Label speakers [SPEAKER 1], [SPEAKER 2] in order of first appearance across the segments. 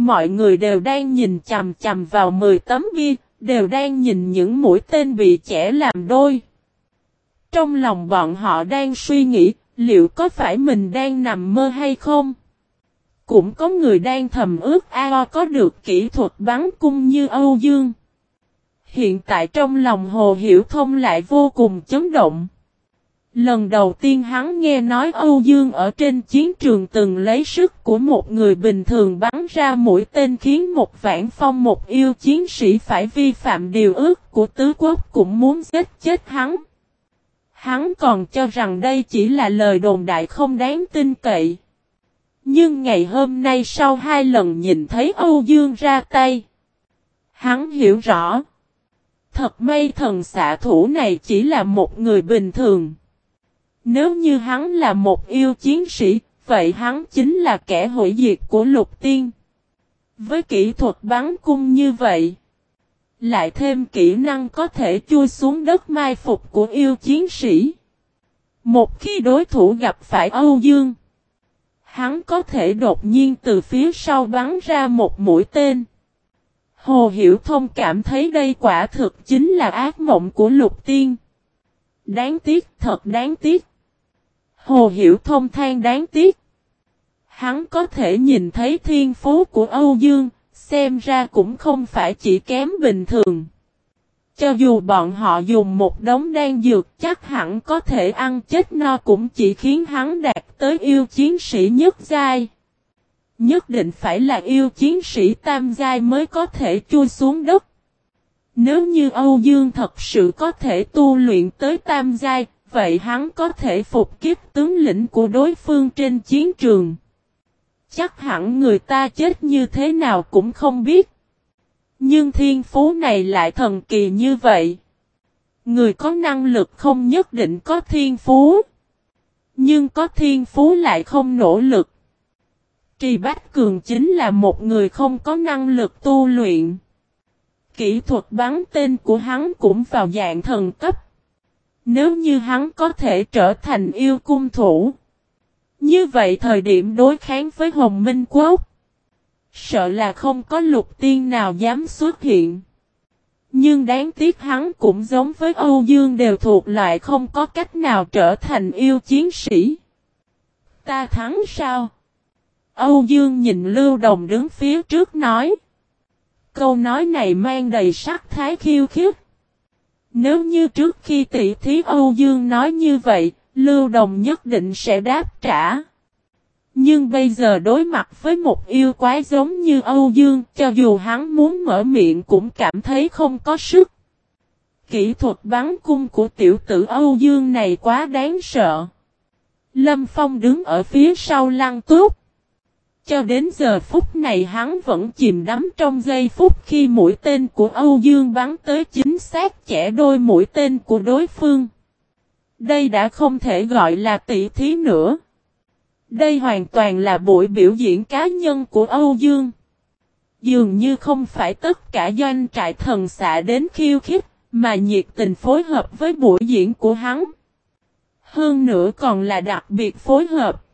[SPEAKER 1] Mọi người đều đang nhìn chằm chằm vào 10 tấm bia, đều đang nhìn những mũi tên bị trẻ làm đôi. Trong lòng bọn họ đang suy nghĩ, liệu có phải mình đang nằm mơ hay không? Cũng có người đang thầm ước ao có được kỹ thuật bắn cung như Âu Dương. Hiện tại trong lòng Hồ Hiểu Thông lại vô cùng chấn động. Lần đầu tiên hắn nghe nói Âu Dương ở trên chiến trường từng lấy sức của một người bình thường bắn ra mũi tên khiến một vãn phong một yêu chiến sĩ phải vi phạm điều ước của tứ quốc cũng muốn giết chết hắn. Hắn còn cho rằng đây chỉ là lời đồn đại không đáng tin cậy. Nhưng ngày hôm nay sau hai lần nhìn thấy Âu Dương ra tay, hắn hiểu rõ. Thật may thần xạ thủ này chỉ là một người bình thường. Nếu như hắn là một yêu chiến sĩ, vậy hắn chính là kẻ hủy diệt của lục tiên. Với kỹ thuật bắn cung như vậy, lại thêm kỹ năng có thể chui xuống đất mai phục của yêu chiến sĩ. Một khi đối thủ gặp phải Âu Dương, hắn có thể đột nhiên từ phía sau bắn ra một mũi tên. Hồ Hiểu Thông cảm thấy đây quả thực chính là ác mộng của lục tiên. Đáng tiếc, thật đáng tiếc. Hồ Hiểu Thông than đáng tiếc. Hắn có thể nhìn thấy thiên phú của Âu Dương, xem ra cũng không phải chỉ kém bình thường. Cho dù bọn họ dùng một đống đan dược chắc hẳn có thể ăn chết no cũng chỉ khiến hắn đạt tới yêu chiến sĩ nhất giai. Nhất định phải là yêu chiến sĩ tam giai mới có thể chui xuống đất. Nếu như Âu Dương thật sự có thể tu luyện tới tam giai, vậy hắn có thể phục kiếp tướng lĩnh của đối phương trên chiến trường. Chắc hẳn người ta chết như thế nào cũng không biết. Nhưng thiên phú này lại thần kỳ như vậy. Người có năng lực không nhất định có thiên phú. Nhưng có thiên phú lại không nỗ lực. Trì Bách Cường chính là một người không có năng lực tu luyện. Kỹ thuật bắn tên của hắn cũng vào dạng thần cấp. Nếu như hắn có thể trở thành yêu cung thủ. Như vậy thời điểm đối kháng với Hồng Minh Quốc. Sợ là không có lục tiên nào dám xuất hiện. Nhưng đáng tiếc hắn cũng giống với Âu Dương đều thuộc loại không có cách nào trở thành yêu chiến sĩ. Ta thắng sao? Âu Dương nhìn Lưu Đồng đứng phía trước nói. Câu nói này mang đầy sắc thái khiêu khích. Nếu như trước khi tỷ thí Âu Dương nói như vậy, Lưu Đồng nhất định sẽ đáp trả. Nhưng bây giờ đối mặt với một yêu quái giống như Âu Dương, cho dù hắn muốn mở miệng cũng cảm thấy không có sức. Kỹ thuật bắn cung của tiểu tử Âu Dương này quá đáng sợ. Lâm Phong đứng ở phía sau lăng túc. Cho đến giờ phút này hắn vẫn chìm đắm trong giây phút khi mũi tên của Âu Dương bắn tới chính xác chẻ đôi mũi tên của đối phương. Đây đã không thể gọi là tỷ thí nữa. Đây hoàn toàn là buổi biểu diễn cá nhân của Âu Dương. Dường như không phải tất cả doanh trại thần xạ đến khiêu khích, mà nhiệt tình phối hợp với buổi diễn của hắn. Hơn nữa còn là đặc biệt phối hợp.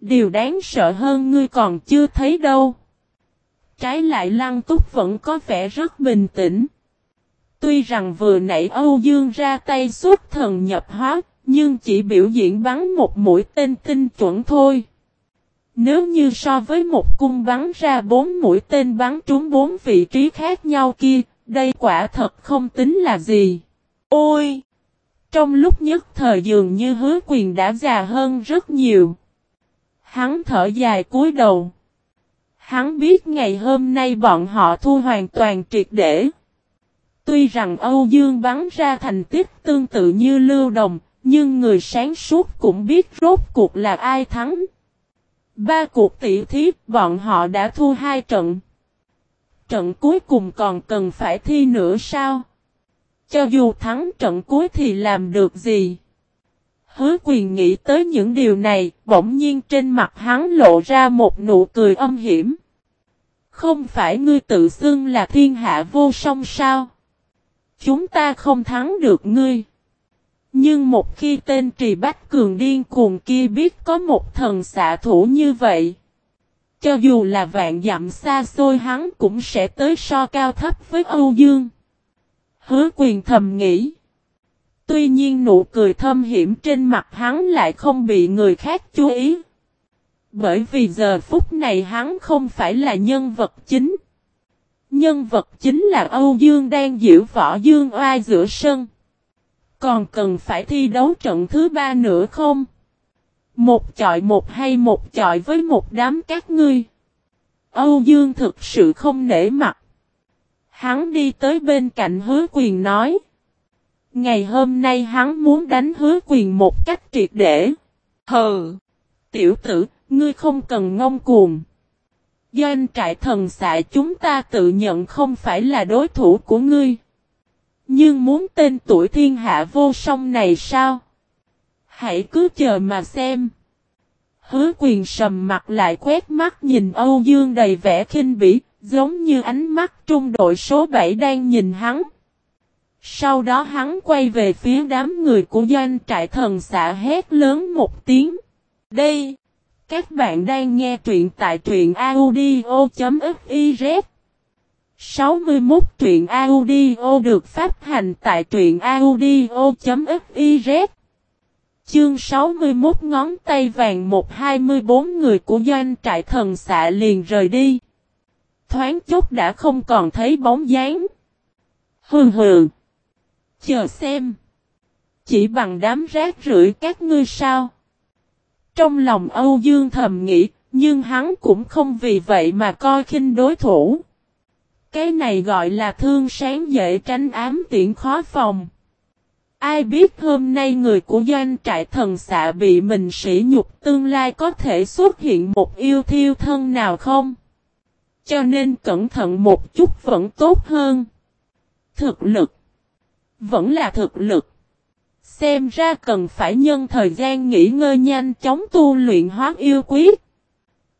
[SPEAKER 1] Điều đáng sợ hơn ngươi còn chưa thấy đâu. Trái lại Lăng Túc vẫn có vẻ rất bình tĩnh. Tuy rằng vừa nãy Âu Dương ra tay xuất thần nhập hóa, nhưng chỉ biểu diễn bắn một mũi tên tinh chuẩn thôi. Nếu như so với một cung bắn ra bốn mũi tên bắn trúng bốn vị trí khác nhau kia, đây quả thật không tính là gì. Ôi! Trong lúc nhất thời dường như hứa quyền đã già hơn rất nhiều. Hắn thở dài cúi đầu. Hắn biết ngày hôm nay bọn họ thu hoàn toàn triệt để. Tuy rằng Âu Dương bắn ra thành tích tương tự như lưu đồng, nhưng người sáng suốt cũng biết rốt cuộc là ai thắng. Ba cuộc tỷ thí, bọn họ đã thua hai trận. Trận cuối cùng còn cần phải thi nữa sao? Cho dù thắng trận cuối thì làm được gì? Hứa quyền nghĩ tới những điều này, bỗng nhiên trên mặt hắn lộ ra một nụ cười âm hiểm. Không phải ngươi tự xưng là thiên hạ vô song sao? Chúng ta không thắng được ngươi. Nhưng một khi tên trì bách cường điên cuồng kia biết có một thần xạ thủ như vậy. Cho dù là vạn dặm xa xôi hắn cũng sẽ tới so cao thấp với Âu Dương. Hứa quyền thầm nghĩ. Tuy nhiên nụ cười thâm hiểm trên mặt hắn lại không bị người khác chú ý. Bởi vì giờ phút này hắn không phải là nhân vật chính. Nhân vật chính là Âu Dương đang giữ võ Dương oai giữa sân. Còn cần phải thi đấu trận thứ ba nữa không? Một chọi một hay một chọi với một đám các ngươi. Âu Dương thực sự không nể mặt. Hắn đi tới bên cạnh hứa quyền nói. Ngày hôm nay hắn muốn đánh hứa quyền một cách triệt để. Hừ! Tiểu tử, ngươi không cần ngông cuồng. Doanh trại thần xạ chúng ta tự nhận không phải là đối thủ của ngươi. Nhưng muốn tên tuổi thiên hạ vô song này sao? Hãy cứ chờ mà xem. Hứa quyền sầm mặt lại quét mắt nhìn Âu Dương đầy vẻ khinh bỉ, giống như ánh mắt trung đội số 7 đang nhìn hắn. Sau đó hắn quay về phía đám người của doanh trại thần xã hét lớn một tiếng. Đây! Các bạn đang nghe truyện tại truyện audio.fiz 61 truyện audio được phát hành tại truyện audio.fiz Chương 61 ngón tay vàng 124 người của doanh trại thần xạ liền rời đi. Thoáng chốc đã không còn thấy bóng dáng. Hừ hừ. Chờ xem. Chỉ bằng đám rác rưởi các ngươi sao. Trong lòng Âu Dương thầm nghĩ, nhưng hắn cũng không vì vậy mà coi khinh đối thủ. Cái này gọi là thương sáng dễ tránh ám tiện khó phòng. Ai biết hôm nay người của doanh trại thần xạ bị mình sỉ nhục tương lai có thể xuất hiện một yêu thiêu thân nào không? Cho nên cẩn thận một chút vẫn tốt hơn. Thực lực. Vẫn là thực lực. Xem ra cần phải nhân thời gian nghỉ ngơi nhanh chóng tu luyện hóa yêu quyết.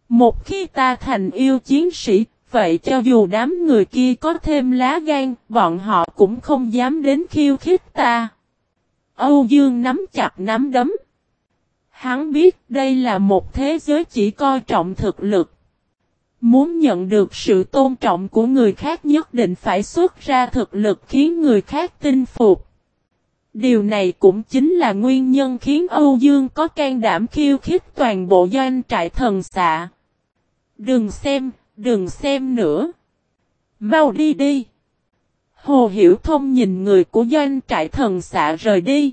[SPEAKER 1] Một khi ta thành yêu chiến sĩ, vậy cho dù đám người kia có thêm lá gan, bọn họ cũng không dám đến khiêu khích ta. Âu Dương nắm chặt nắm đấm. Hắn biết đây là một thế giới chỉ coi trọng thực lực. Muốn nhận được sự tôn trọng của người khác nhất định phải xuất ra thực lực khiến người khác tin phục. Điều này cũng chính là nguyên nhân khiến Âu Dương có can đảm khiêu khích toàn bộ doanh trại thần xạ. Đừng xem, đừng xem nữa. Mau đi đi. Hồ Hiểu Thông nhìn người của doanh trại thần xạ rời đi.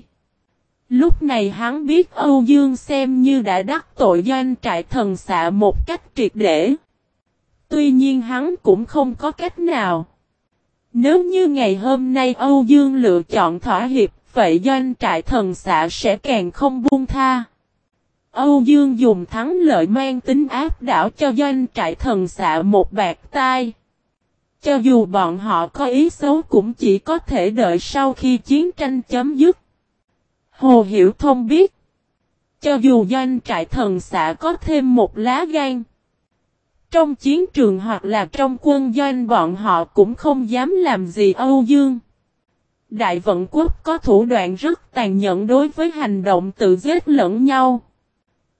[SPEAKER 1] Lúc này hắn biết Âu Dương xem như đã đắc tội doanh trại thần xạ một cách triệt để. Tuy nhiên hắn cũng không có cách nào. Nếu như ngày hôm nay Âu Dương lựa chọn thỏa hiệp, vậy doanh trại thần xạ sẽ càng không buông tha. Âu Dương dùng thắng lợi mang tính áp đảo cho doanh trại thần xạ một bạc tai. Cho dù bọn họ có ý xấu cũng chỉ có thể đợi sau khi chiến tranh chấm dứt. Hồ Hiểu Thông biết. Cho dù doanh trại thần xạ có thêm một lá gan. Trong chiến trường hoặc là trong quân doanh bọn họ cũng không dám làm gì Âu Dương. Đại vận quốc có thủ đoạn rất tàn nhẫn đối với hành động tự giết lẫn nhau.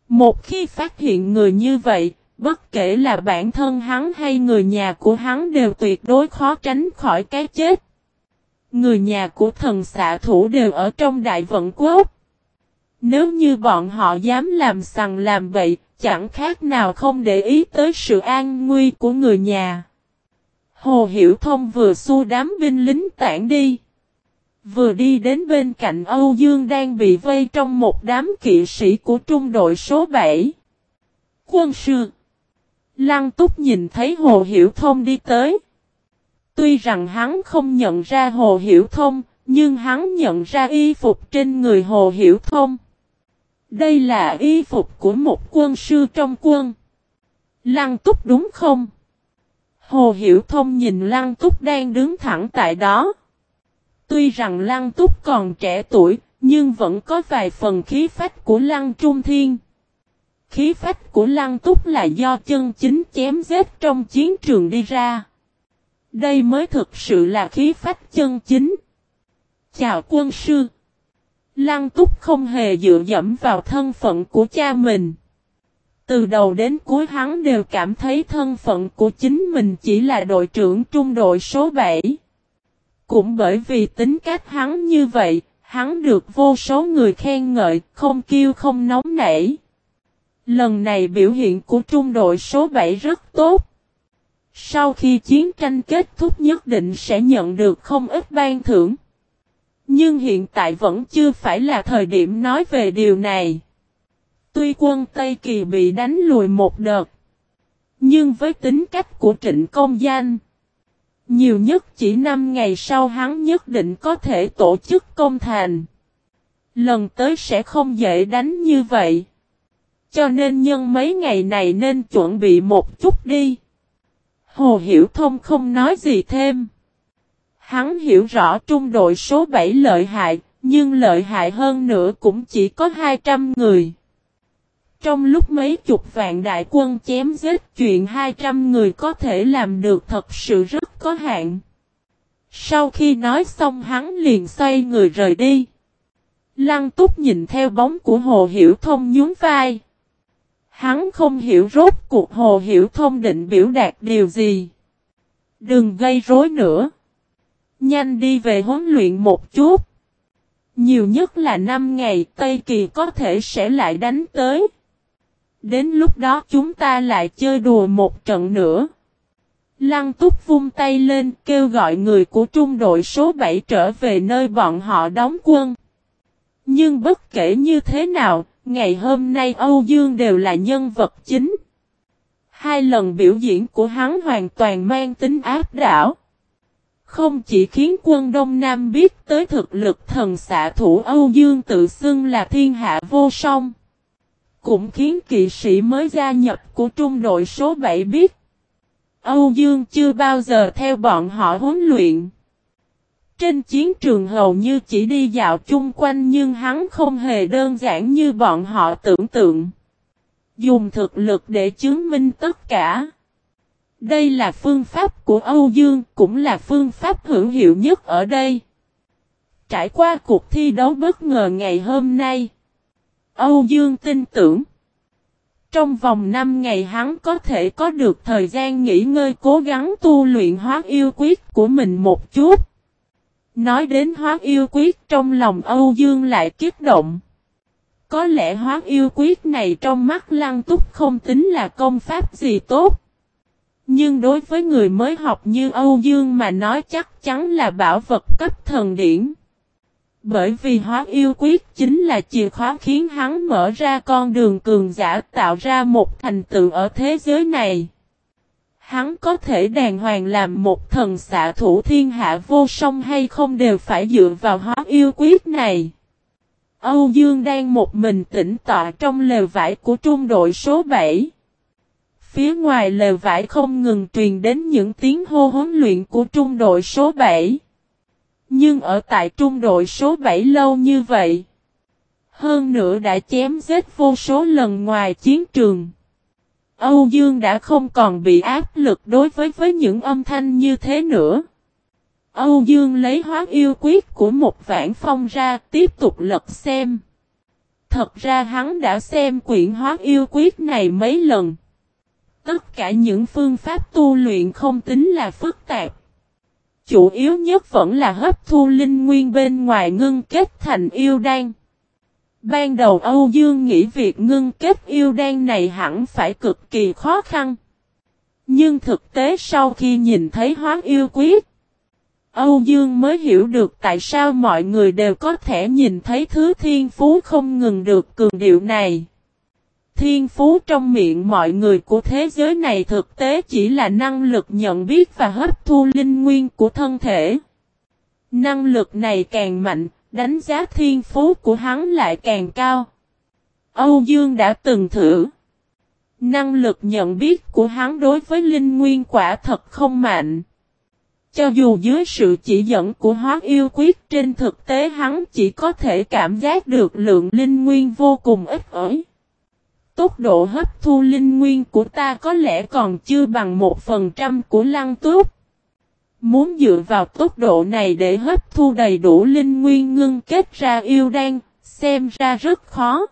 [SPEAKER 1] Một khi phát hiện người như vậy, bất kể là bản thân hắn hay người nhà của hắn đều tuyệt đối khó tránh khỏi cái chết. Người nhà của thần xạ thủ đều ở trong đại vận quốc. Nếu như bọn họ dám làm sằng làm bậy, chẳng khác nào không để ý tới sự an nguy của người nhà. Hồ Hiểu Thông vừa xua đám binh lính tản đi. Vừa đi đến bên cạnh Âu Dương đang bị vây trong một đám kỵ sĩ của trung đội số 7. Quân sư Lăng túc nhìn thấy Hồ Hiểu Thông đi tới. Tuy rằng hắn không nhận ra Hồ Hiểu Thông, nhưng hắn nhận ra y phục trên người Hồ Hiểu Thông. Đây là y phục của một quân sư trong quân. Lăng túc đúng không? Hồ Hiểu Thông nhìn Lăng túc đang đứng thẳng tại đó. Tuy rằng Lăng túc còn trẻ tuổi, nhưng vẫn có vài phần khí phách của Lăng Trung Thiên. Khí phách của Lăng túc là do chân chính chém giết trong chiến trường đi ra. Đây mới thực sự là khí phách chân chính. Chào quân sư. Lăng túc không hề dựa dẫm vào thân phận của cha mình. Từ đầu đến cuối hắn đều cảm thấy thân phận của chính mình chỉ là đội trưởng trung đội số 7. Cũng bởi vì tính cách hắn như vậy, hắn được vô số người khen ngợi, không kêu không nóng nảy. Lần này biểu hiện của trung đội số 7 rất tốt. Sau khi chiến tranh kết thúc nhất định sẽ nhận được không ít ban thưởng. Nhưng hiện tại vẫn chưa phải là thời điểm nói về điều này. Tuy quân Tây Kỳ bị đánh lùi một đợt. Nhưng với tính cách của trịnh công danh. Nhiều nhất chỉ 5 ngày sau hắn nhất định có thể tổ chức công thành. Lần tới sẽ không dễ đánh như vậy. Cho nên nhân mấy ngày này nên chuẩn bị một chút đi. Hồ Hiểu Thông không nói gì thêm. Hắn hiểu rõ trung đội số 7 lợi hại, nhưng lợi hại hơn nữa cũng chỉ có 200 người. Trong lúc mấy chục vạn đại quân chém giết chuyện 200 người có thể làm được thật sự rất có hạn. Sau khi nói xong hắn liền xoay người rời đi. Lăng túc nhìn theo bóng của Hồ Hiểu Thông nhún vai. Hắn không hiểu rốt cuộc Hồ Hiểu Thông định biểu đạt điều gì. Đừng gây rối nữa. Nhanh đi về huấn luyện một chút. Nhiều nhất là 5 ngày Tây Kỳ có thể sẽ lại đánh tới. Đến lúc đó chúng ta lại chơi đùa một trận nữa. Lăng túc vung tay lên kêu gọi người của trung đội số 7 trở về nơi bọn họ đóng quân. Nhưng bất kể như thế nào, ngày hôm nay Âu Dương đều là nhân vật chính. Hai lần biểu diễn của hắn hoàn toàn mang tính áp đảo. Không chỉ khiến quân Đông Nam biết tới thực lực thần xạ thủ Âu Dương tự xưng là thiên hạ vô song. Cũng khiến kỵ sĩ mới gia nhập của trung đội số 7 biết. Âu Dương chưa bao giờ theo bọn họ huấn luyện. Trên chiến trường hầu như chỉ đi dạo chung quanh nhưng hắn không hề đơn giản như bọn họ tưởng tượng. Dùng thực lực để chứng minh tất cả. Đây là phương pháp của Âu Dương, cũng là phương pháp hữu hiệu nhất ở đây. Trải qua cuộc thi đấu bất ngờ ngày hôm nay, Âu Dương tin tưởng. Trong vòng 5 ngày hắn có thể có được thời gian nghỉ ngơi cố gắng tu luyện hóa yêu quyết của mình một chút. Nói đến hóa yêu quyết trong lòng Âu Dương lại kích động. Có lẽ hóa yêu quyết này trong mắt lăng túc không tính là công pháp gì tốt. Nhưng đối với người mới học như Âu Dương mà nói chắc chắn là bảo vật cấp thần điển. Bởi vì hóa yêu quyết chính là chìa khóa khiến hắn mở ra con đường cường giả tạo ra một thành tựu ở thế giới này. Hắn có thể đàng hoàng làm một thần xạ thủ thiên hạ vô song hay không đều phải dựa vào hóa yêu quyết này. Âu Dương đang một mình tĩnh tọa trong lều vải của trung đội số 7. Phía ngoài lều vải không ngừng truyền đến những tiếng hô huấn luyện của trung đội số 7. Nhưng ở tại trung đội số 7 lâu như vậy. Hơn nữa đã chém giết vô số lần ngoài chiến trường. Âu Dương đã không còn bị áp lực đối với với những âm thanh như thế nữa. Âu Dương lấy hóa yêu quyết của một vãn phong ra tiếp tục lật xem. Thật ra hắn đã xem quyển hóa yêu quyết này mấy lần. Tất cả những phương pháp tu luyện không tính là phức tạp. Chủ yếu nhất vẫn là hấp thu linh nguyên bên ngoài ngưng kết thành yêu đan. Ban đầu Âu Dương nghĩ việc ngưng kết yêu đan này hẳn phải cực kỳ khó khăn. Nhưng thực tế sau khi nhìn thấy hóa yêu quyết, Âu Dương mới hiểu được tại sao mọi người đều có thể nhìn thấy thứ thiên phú không ngừng được cường điệu này. Thiên phú trong miệng mọi người của thế giới này thực tế chỉ là năng lực nhận biết và hấp thu linh nguyên của thân thể. Năng lực này càng mạnh, đánh giá thiên phú của hắn lại càng cao. Âu Dương đã từng thử. Năng lực nhận biết của hắn đối với linh nguyên quả thật không mạnh. Cho dù dưới sự chỉ dẫn của hóa yêu quyết trên thực tế hắn chỉ có thể cảm giác được lượng linh nguyên vô cùng ít ỏi. Tốc độ hấp thu linh nguyên của ta có lẽ còn chưa bằng một phần trăm của lăng túc. Muốn dựa vào tốc độ này để hấp thu đầy đủ linh nguyên ngưng kết ra yêu đan, xem ra rất khó.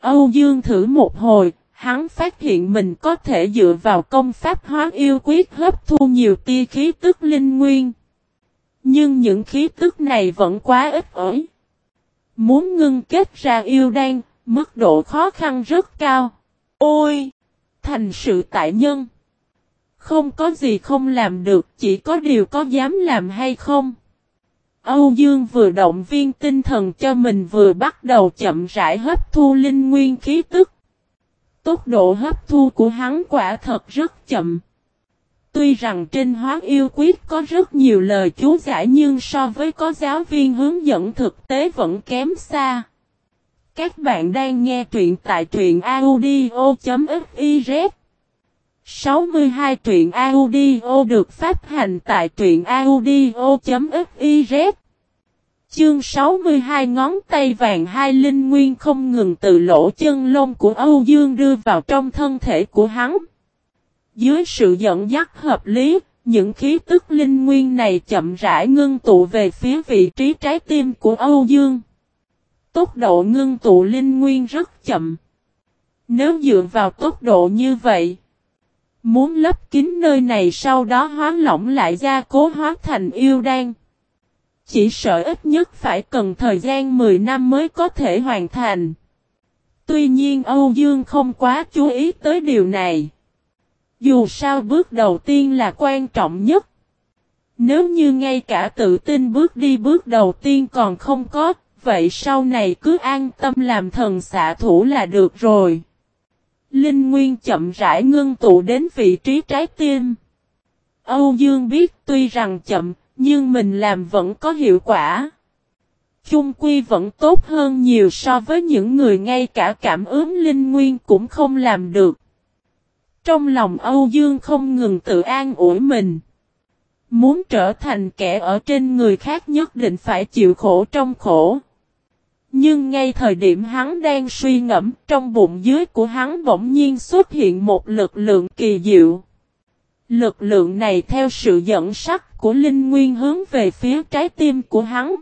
[SPEAKER 1] Âu Dương thử một hồi, hắn phát hiện mình có thể dựa vào công pháp hóa yêu quyết hấp thu nhiều tia khí tức linh nguyên. Nhưng những khí tức này vẫn quá ít ỏi. Muốn ngưng kết ra yêu đan, mức độ khó khăn rất cao. Ôi! Thành sự tại nhân. Không có gì không làm được, chỉ có điều có dám làm hay không. Âu Dương vừa động viên tinh thần cho mình vừa bắt đầu chậm rãi hấp thu linh nguyên khí tức. Tốc độ hấp thu của hắn quả thật rất chậm. Tuy rằng trên hóa yêu quyết có rất nhiều lời chú giải nhưng so với có giáo viên hướng dẫn thực tế vẫn kém xa. Các bạn đang nghe truyện tại truyện audio.fiz 62 truyện audio được phát hành tại truyện audio.fiz Chương 62 ngón tay vàng hai linh nguyên không ngừng từ lỗ chân lông của Âu Dương đưa vào trong thân thể của hắn. Dưới sự dẫn dắt hợp lý, những khí tức linh nguyên này chậm rãi ngưng tụ về phía vị trí trái tim của Âu Dương. Tốc độ ngưng tụ linh nguyên rất chậm. Nếu dựa vào tốc độ như vậy, muốn lấp kín nơi này sau đó hóa lỏng lại gia cố hóa thành yêu đan. Chỉ sợ ít nhất phải cần thời gian 10 năm mới có thể hoàn thành. Tuy nhiên Âu Dương không quá chú ý tới điều này. Dù sao bước đầu tiên là quan trọng nhất. Nếu như ngay cả tự tin bước đi bước đầu tiên còn không có, vậy sau này cứ an tâm làm thần xạ thủ là được rồi. Linh Nguyên chậm rãi ngưng tụ đến vị trí trái tim. Âu Dương biết tuy rằng chậm, nhưng mình làm vẫn có hiệu quả. Chung quy vẫn tốt hơn nhiều so với những người ngay cả cảm ứng linh nguyên cũng không làm được. Trong lòng Âu Dương không ngừng tự an ủi mình. Muốn trở thành kẻ ở trên người khác nhất định phải chịu khổ trong khổ. Nhưng ngay thời điểm hắn đang suy ngẫm trong bụng dưới của hắn bỗng nhiên xuất hiện một lực lượng kỳ diệu. Lực lượng này theo sự dẫn sắc của Linh Nguyên hướng về phía trái tim của hắn.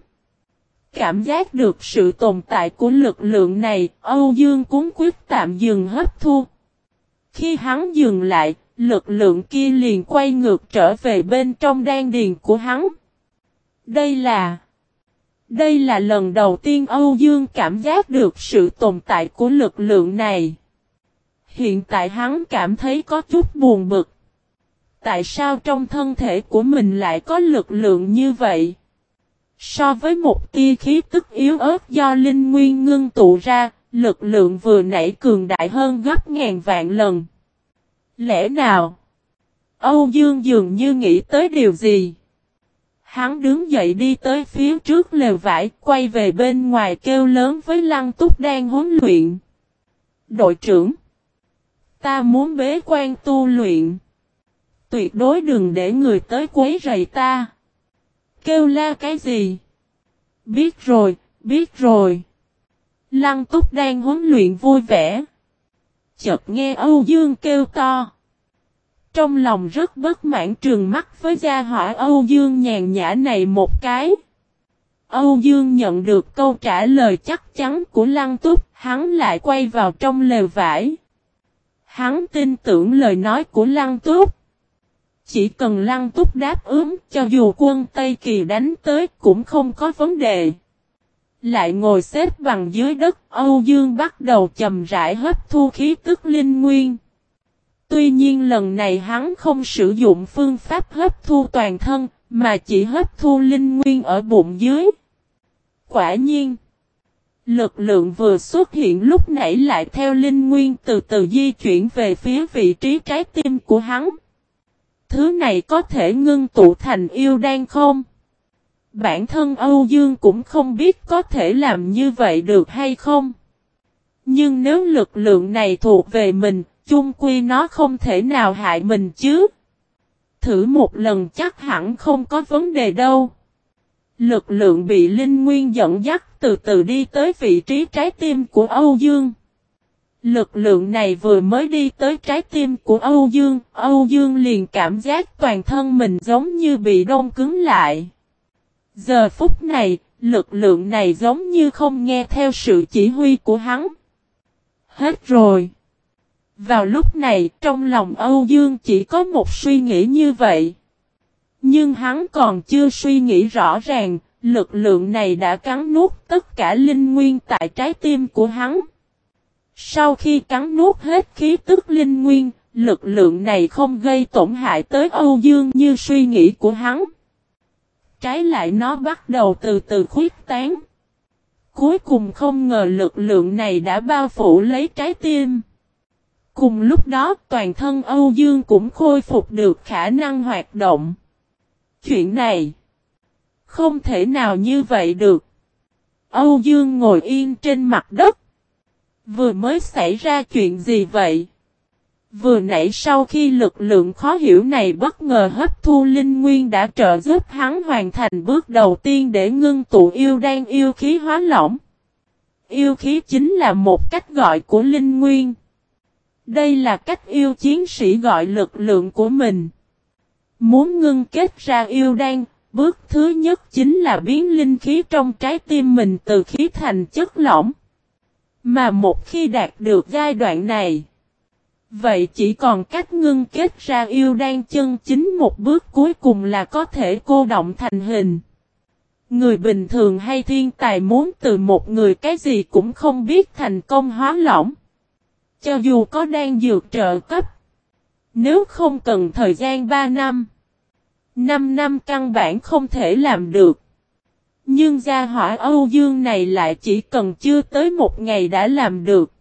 [SPEAKER 1] Cảm giác được sự tồn tại của lực lượng này, Âu Dương cuốn quyết tạm dừng hấp thu. Khi hắn dừng lại, lực lượng kia liền quay ngược trở về bên trong đan điền của hắn. Đây là... Đây là lần đầu tiên Âu Dương cảm giác được sự tồn tại của lực lượng này. Hiện tại hắn cảm thấy có chút buồn bực. Tại sao trong thân thể của mình lại có lực lượng như vậy? So với một tia khí tức yếu ớt do linh nguyên ngưng tụ ra, lực lượng vừa nãy cường đại hơn gấp ngàn vạn lần. Lẽ nào? Âu Dương dường như nghĩ tới điều gì? Hắn đứng dậy đi tới phía trước lều vải, quay về bên ngoài kêu lớn với Lăng Túc đang huấn luyện. Đội trưởng! Ta muốn bế quan tu luyện. Tuyệt đối đừng để người tới quấy rầy ta. Kêu la cái gì? Biết rồi, biết rồi. Lăng túc đang huấn luyện vui vẻ. Chợt nghe Âu Dương kêu to. Trong lòng rất bất mãn trường mắt với gia hỏa Âu Dương nhàn nhã này một cái. Âu Dương nhận được câu trả lời chắc chắn của Lăng Túc, hắn lại quay vào trong lều vải. Hắn tin tưởng lời nói của Lăng Túc. Chỉ cần lăng túc đáp ứng cho dù quân Tây Kỳ đánh tới cũng không có vấn đề. Lại ngồi xếp bằng dưới đất, Âu Dương bắt đầu chầm rãi hấp thu khí tức linh nguyên. Tuy nhiên lần này hắn không sử dụng phương pháp hấp thu toàn thân, mà chỉ hấp thu linh nguyên ở bụng dưới. Quả nhiên, lực lượng vừa xuất hiện lúc nãy lại theo linh nguyên từ từ di chuyển về phía vị trí trái tim của hắn. Thứ này có thể ngưng tụ thành yêu đan không? Bản thân Âu Dương cũng không biết có thể làm như vậy được hay không. Nhưng nếu lực lượng này thuộc về mình, chung quy nó không thể nào hại mình chứ. Thử một lần chắc hẳn không có vấn đề đâu. Lực lượng bị Linh Nguyên dẫn dắt từ từ đi tới vị trí trái tim của Âu Dương. Lực lượng này vừa mới đi tới trái tim của Âu Dương, Âu Dương liền cảm giác toàn thân mình giống như bị đông cứng lại. Giờ phút này, lực lượng này giống như không nghe theo sự chỉ huy của hắn. Hết rồi. Vào lúc này, trong lòng Âu Dương chỉ có một suy nghĩ như vậy. Nhưng hắn còn chưa suy nghĩ rõ ràng, lực lượng này đã cắn nuốt tất cả linh nguyên tại trái tim của hắn. Sau khi cắn nuốt hết khí tức linh nguyên, lực lượng này không gây tổn hại tới Âu Dương như suy nghĩ của hắn. Trái lại nó bắt đầu từ từ khuyết tán. Cuối cùng không ngờ lực lượng này đã bao phủ lấy trái tim. Cùng lúc đó, toàn thân Âu Dương cũng khôi phục được khả năng hoạt động. Chuyện này không thể nào như vậy được. Âu Dương ngồi yên trên mặt đất. Vừa mới xảy ra chuyện gì vậy? Vừa nãy sau khi lực lượng khó hiểu này bất ngờ hấp thu, linh nguyên đã trợ giúp hắn hoàn thành bước đầu tiên để ngưng tụ yêu đan yêu khí hóa lỏng. Yêu khí chính là một cách gọi của linh nguyên. Đây là cách yêu chiến sĩ gọi lực lượng của mình. Muốn ngưng kết ra yêu đan, bước thứ nhất chính là biến linh khí trong trái tim mình từ khí thành chất lỏng. Mà một khi đạt được giai đoạn này, vậy chỉ còn cách ngưng kết ra yêu đan chân chính một bước cuối cùng là có thể cô động thành hình. Người bình thường hay thiên tài muốn từ một người cái gì cũng không biết thành công hóa lỏng. Cho dù có đang dược trợ cấp. Nếu không cần thời gian 3 năm. 5 năm căn bản không thể làm được. Nhưng gia hỏa Âu Dương này lại chỉ cần chưa tới một ngày đã làm được.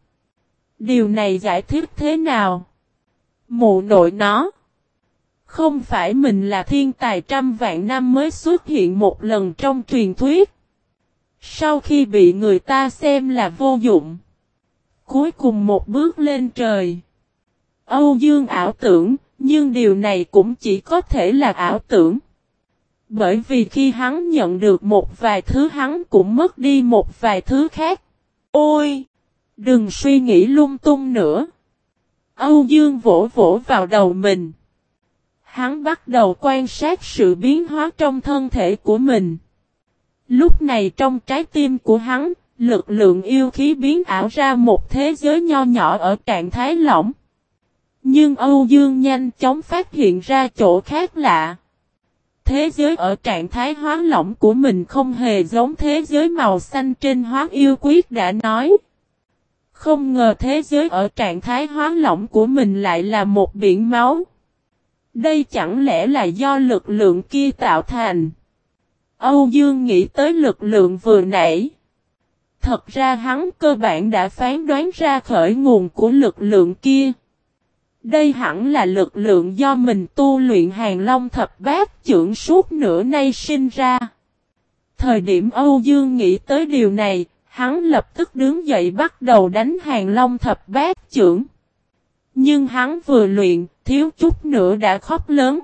[SPEAKER 1] Điều này giải thích thế nào? Mụ nội nó. Không phải mình là thiên tài trăm vạn năm mới xuất hiện một lần trong truyền thuyết. Sau khi bị người ta xem là vô dụng. Cuối cùng một bước lên trời. Âu Dương ảo tưởng, nhưng điều này cũng chỉ có thể là ảo tưởng. Bởi vì khi hắn nhận được một vài thứ hắn cũng mất đi một vài thứ khác. Ôi! Đừng suy nghĩ lung tung nữa. Âu Dương vỗ vỗ vào đầu mình. Hắn bắt đầu quan sát sự biến hóa trong thân thể của mình. Lúc này trong trái tim của hắn, lực lượng yêu khí biến ảo ra một thế giới nho nhỏ ở trạng thái lỏng. Nhưng Âu Dương nhanh chóng phát hiện ra chỗ khác lạ. Thế giới ở trạng thái hóa lỏng của mình không hề giống thế giới màu xanh trên hóa yêu quyết đã nói. Không ngờ thế giới ở trạng thái hóa lỏng của mình lại là một biển máu. Đây chẳng lẽ là do lực lượng kia tạo thành? Âu Dương nghĩ tới lực lượng vừa nãy. Thật ra hắn cơ bản đã phán đoán ra khởi nguồn của lực lượng kia. Đây hẳn là lực lượng do mình tu luyện hàng long thập bát trưởng suốt nửa nay sinh ra. Thời điểm Âu Dương nghĩ tới điều này, hắn lập tức đứng dậy bắt đầu đánh hàng long thập bát trưởng. Nhưng hắn vừa luyện, thiếu chút nữa đã khóc lớn.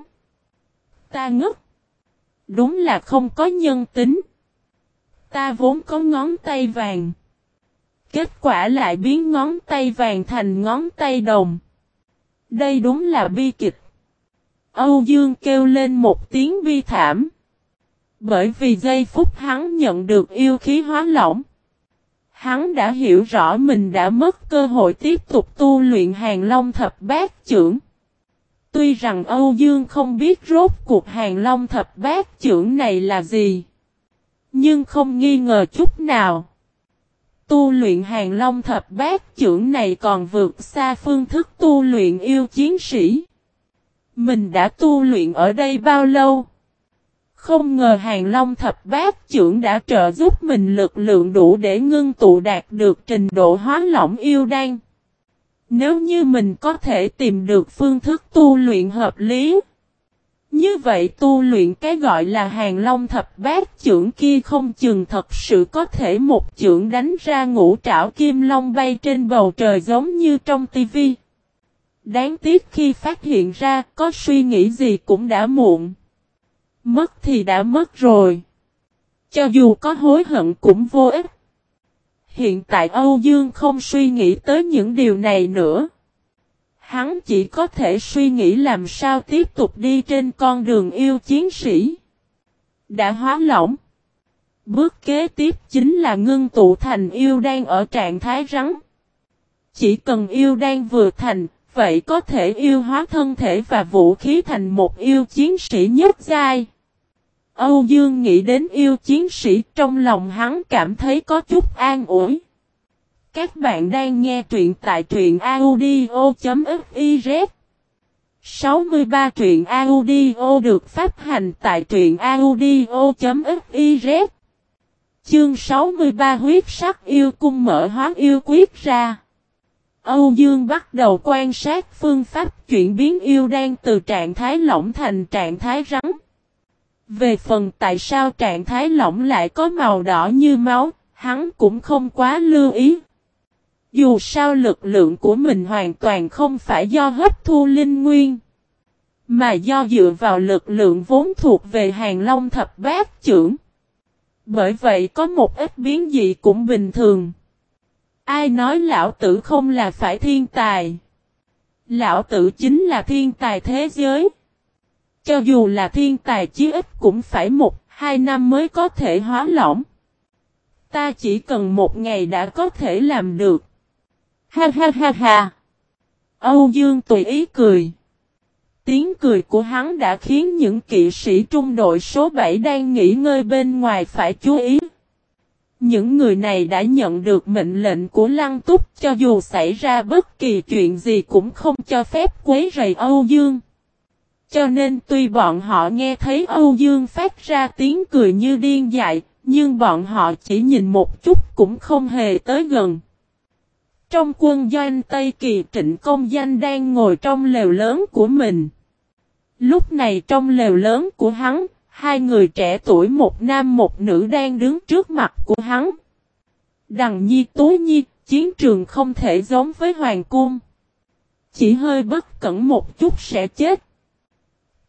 [SPEAKER 1] Ta ngất. Đúng là không có nhân tính. Ta vốn có ngón tay vàng. Kết quả lại biến ngón tay vàng thành ngón tay đồng. Đây đúng là bi kịch. Âu Dương kêu lên một tiếng bi thảm. Bởi vì giây phút hắn nhận được yêu khí hóa lỏng. Hắn đã hiểu rõ mình đã mất cơ hội tiếp tục tu luyện hàng long thập bát trưởng. Tuy rằng Âu Dương không biết rốt cuộc hàng long thập bát trưởng này là gì. Nhưng không nghi ngờ chút nào. Tu luyện hàng long thập bát trưởng này còn vượt xa phương thức tu luyện yêu chiến sĩ. Mình đã tu luyện ở đây bao lâu? Không ngờ hàng long thập bát trưởng đã trợ giúp mình lực lượng đủ để ngưng tụ đạt được trình độ hóa lỏng yêu đan. Nếu như mình có thể tìm được phương thức tu luyện hợp lý. Như vậy tu luyện cái gọi là hàng long thập bát trưởng kia không chừng thật sự có thể một trưởng đánh ra ngũ trảo kim long bay trên bầu trời giống như trong tivi. Đáng tiếc khi phát hiện ra, có suy nghĩ gì cũng đã muộn. Mất thì đã mất rồi. Cho dù có hối hận cũng vô ích. Hiện tại Âu Dương không suy nghĩ tới những điều này nữa. Hắn chỉ có thể suy nghĩ làm sao tiếp tục đi trên con đường yêu chiến sĩ. Đã hóa lỏng. Bước kế tiếp chính là ngưng tụ thành yêu đang ở trạng thái rắn. Chỉ cần yêu đang vừa thành, vậy có thể yêu hóa thân thể và vũ khí thành một yêu chiến sĩ nhất giai. Âu Dương nghĩ đến yêu chiến sĩ trong lòng hắn cảm thấy có chút an ủi. Các bạn đang nghe truyện tại truyện audio.fiz 63 truyện audio được phát hành tại truyện audio.fiz Chương 63 huyết sắc yêu cung mở hóa yêu quyết ra. Âu Dương bắt đầu quan sát phương pháp chuyển biến yêu đang từ trạng thái lỏng thành trạng thái rắn. Về phần tại sao trạng thái lỏng lại có màu đỏ như máu, hắn cũng không quá lưu ý. Dù sao lực lượng của mình hoàn toàn không phải do hấp thu linh nguyên, mà do dựa vào lực lượng vốn thuộc về hàng long thập bát trưởng. Bởi vậy có một ít biến dị cũng bình thường. Ai nói lão tử không là phải thiên tài? Lão tử chính là thiên tài thế giới. Cho dù là thiên tài chí ít cũng phải một, hai năm mới có thể hóa lỏng. Ta chỉ cần một ngày đã có thể làm được. Ha ha ha ha. Âu Dương tùy ý cười. Tiếng cười của hắn đã khiến những kỵ sĩ trung đội số 7 đang nghỉ ngơi bên ngoài phải chú ý. Những người này đã nhận được mệnh lệnh của Lăng Túc cho dù xảy ra bất kỳ chuyện gì cũng không cho phép quấy rầy Âu Dương. Cho nên tuy bọn họ nghe thấy Âu Dương phát ra tiếng cười như điên dại, nhưng bọn họ chỉ nhìn một chút cũng không hề tới gần. Trong quân doanh Tây Kỳ trịnh công danh đang ngồi trong lều lớn của mình. Lúc này trong lều lớn của hắn, hai người trẻ tuổi một nam một nữ đang đứng trước mặt của hắn. Đằng nhi tố nhi, chiến trường không thể giống với hoàng cung. Chỉ hơi bất cẩn một chút sẽ chết.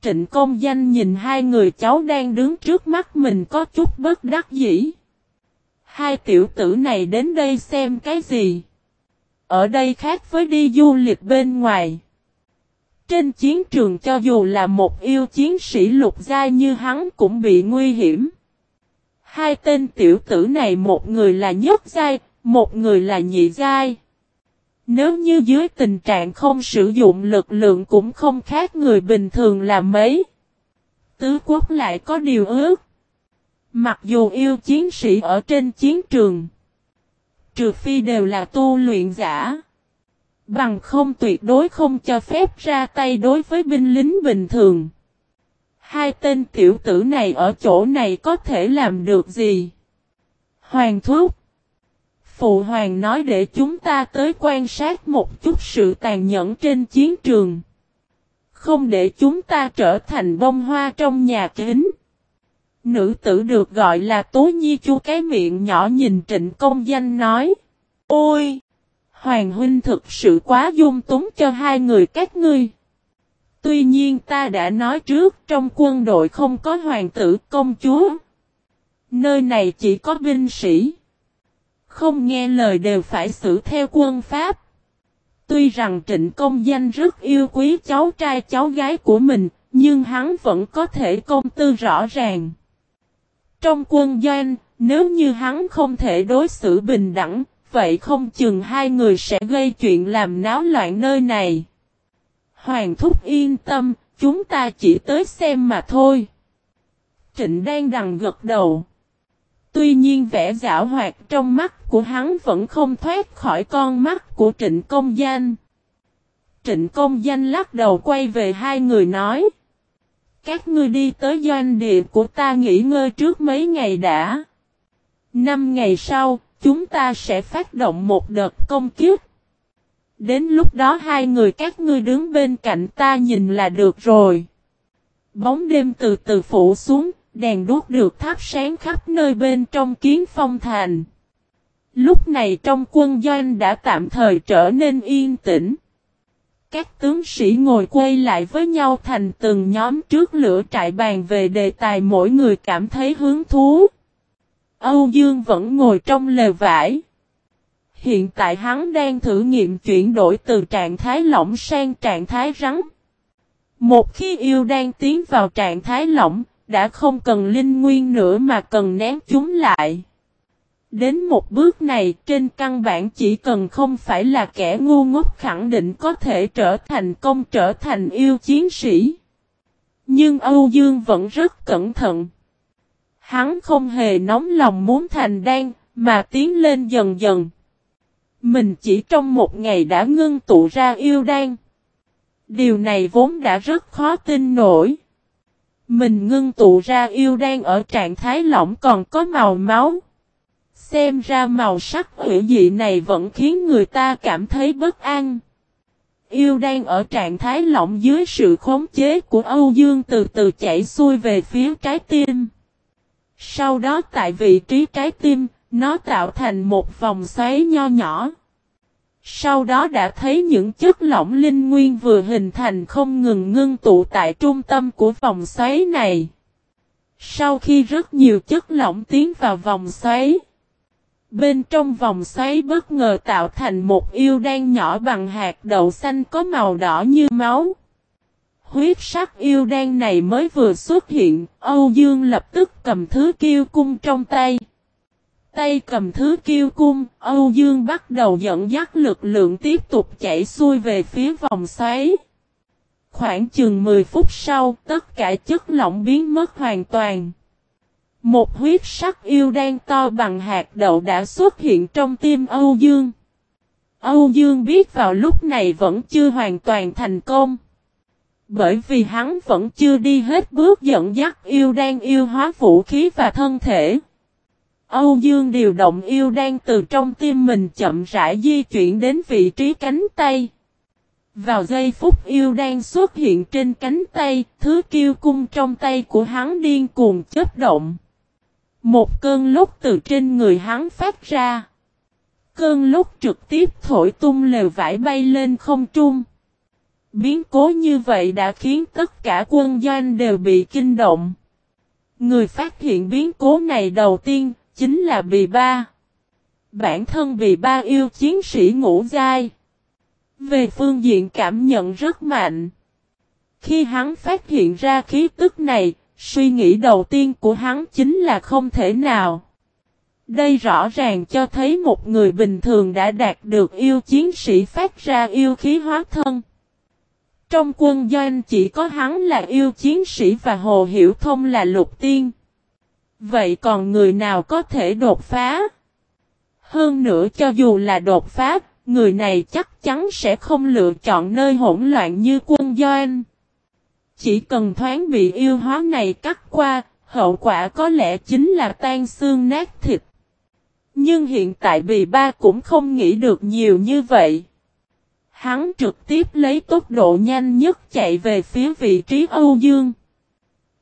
[SPEAKER 1] Trịnh công danh nhìn hai người cháu đang đứng trước mắt mình có chút bất đắc dĩ. Hai tiểu tử này đến đây xem cái gì? Ở đây khác với đi du lịch bên ngoài. Trên chiến trường cho dù là một yêu chiến sĩ lục giai như hắn cũng bị nguy hiểm. Hai tên tiểu tử này một người là nhất giai, một người là nhị giai. Nếu như dưới tình trạng không sử dụng lực lượng cũng không khác người bình thường là mấy. Tứ quốc lại có điều ước. Mặc dù yêu chiến sĩ ở trên chiến trường. Trừ phi đều là tu luyện giả. Bằng không tuyệt đối không cho phép ra tay đối với binh lính bình thường. Hai tên tiểu tử này ở chỗ này có thể làm được gì? Hoàng thúc. Phụ hoàng nói để chúng ta tới quan sát một chút sự tàn nhẫn trên chiến trường. Không để chúng ta trở thành bông hoa trong nhà kính. Nữ tử được gọi là Tố Nhi chu cái miệng nhỏ nhìn trịnh công danh nói. Ôi! Hoàng huynh thực sự quá dung túng cho hai người các ngươi. Tuy nhiên ta đã nói trước trong quân đội không có hoàng tử công chúa. Nơi này chỉ có binh sĩ. Không nghe lời đều phải xử theo quân pháp. Tuy rằng trịnh công danh rất yêu quý cháu trai cháu gái của mình, nhưng hắn vẫn có thể công tư rõ ràng. Trong quân doanh, nếu như hắn không thể đối xử bình đẳng, vậy không chừng hai người sẽ gây chuyện làm náo loạn nơi này. Hoàng thúc yên tâm, chúng ta chỉ tới xem mà thôi. Trịnh đang đằng gật đầu. Tuy nhiên vẻ giả hoạt trong mắt của hắn vẫn không thoát khỏi con mắt của trịnh công danh. Trịnh công danh lắc đầu quay về hai người nói. Các ngươi đi tới doanh địa của ta nghỉ ngơi trước mấy ngày đã. Năm ngày sau, chúng ta sẽ phát động một đợt công kiếp. Đến lúc đó hai người các ngươi đứng bên cạnh ta nhìn là được rồi. Bóng đêm từ từ phủ xuống, đèn đuốc được thắp sáng khắp nơi bên trong kiến phong thành. Lúc này trong quân doanh đã tạm thời trở nên yên tĩnh. Các tướng sĩ ngồi quay lại với nhau thành từng nhóm trước lửa trại bàn về đề tài mỗi người cảm thấy hứng thú. Âu Dương vẫn ngồi trong lều vải. Hiện tại hắn đang thử nghiệm chuyển đổi từ trạng thái lỏng sang trạng thái rắn. Một khi yêu đang tiến vào trạng thái lỏng, đã không cần linh nguyên nữa mà cần nén chúng lại. Đến một bước này trên căn bản chỉ cần không phải là kẻ ngu ngốc khẳng định có thể trở thành công trở thành yêu chiến sĩ. Nhưng Âu Dương vẫn rất cẩn thận. Hắn không hề nóng lòng muốn thành đan, mà tiến lên dần dần. Mình chỉ trong một ngày đã ngưng tụ ra yêu đan. Điều này vốn đã rất khó tin nổi. Mình ngưng tụ ra yêu đan ở trạng thái lỏng còn có màu máu. Xem ra màu sắc hữu dị này vẫn khiến người ta cảm thấy bất an. Yêu đang ở trạng thái lỏng dưới sự khống chế của Âu Dương từ từ chảy xuôi về phía trái tim. Sau đó tại vị trí trái tim, nó tạo thành một vòng xoáy nho nhỏ. Sau đó đã thấy những chất lỏng linh nguyên vừa hình thành không ngừng ngưng tụ tại trung tâm của vòng xoáy này. Sau khi rất nhiều chất lỏng tiến vào vòng xoáy, Bên trong vòng xoáy bất ngờ tạo thành một yêu đan nhỏ bằng hạt đậu xanh có màu đỏ như máu. Huyết sắc yêu đan này mới vừa xuất hiện, Âu Dương lập tức cầm thứ kiêu cung trong tay. Tay cầm thứ kiêu cung, Âu Dương bắt đầu dẫn dắt lực lượng tiếp tục chạy xuôi về phía vòng xoáy. Khoảng chừng 10 phút sau, tất cả chất lỏng biến mất hoàn toàn. Một huyết sắc yêu đen to bằng hạt đậu đã xuất hiện trong tim Âu Dương. Âu Dương biết vào lúc này vẫn chưa hoàn toàn thành công. Bởi vì hắn vẫn chưa đi hết bước dẫn dắt yêu đang yêu hóa vũ khí và thân thể. Âu Dương điều động yêu đang từ trong tim mình chậm rãi di chuyển đến vị trí cánh tay. Vào giây phút yêu đang xuất hiện trên cánh tay, thứ kiêu cung trong tay của hắn điên cuồng chớp động. Một cơn lúc từ trên người hắn phát ra. Cơn lúc trực tiếp thổi tung lều vải bay lên không trung. Biến cố như vậy đã khiến tất cả quân doanh đều bị kinh động. Người phát hiện biến cố này đầu tiên chính là Bì Ba. Bản thân Bì Ba yêu chiến sĩ ngũ dai. Về phương diện cảm nhận rất mạnh. Khi hắn phát hiện ra khí tức này, Suy nghĩ đầu tiên của hắn chính là không thể nào. Đây rõ ràng cho thấy một người bình thường đã đạt được yêu chiến sĩ phát ra yêu khí hóa thân. Trong quân doanh chỉ có hắn là yêu chiến sĩ và Hồ Hiểu Thông là lục tiên. Vậy còn người nào có thể đột phá? Hơn nữa cho dù là đột phá, người này chắc chắn sẽ không lựa chọn nơi hỗn loạn như quân doanh. Chỉ cần thoáng bị yêu hóa này cắt qua, hậu quả có lẽ chính là tan xương nát thịt. Nhưng hiện tại bì ba cũng không nghĩ được nhiều như vậy. Hắn trực tiếp lấy tốc độ nhanh nhất chạy về phía vị trí Âu Dương.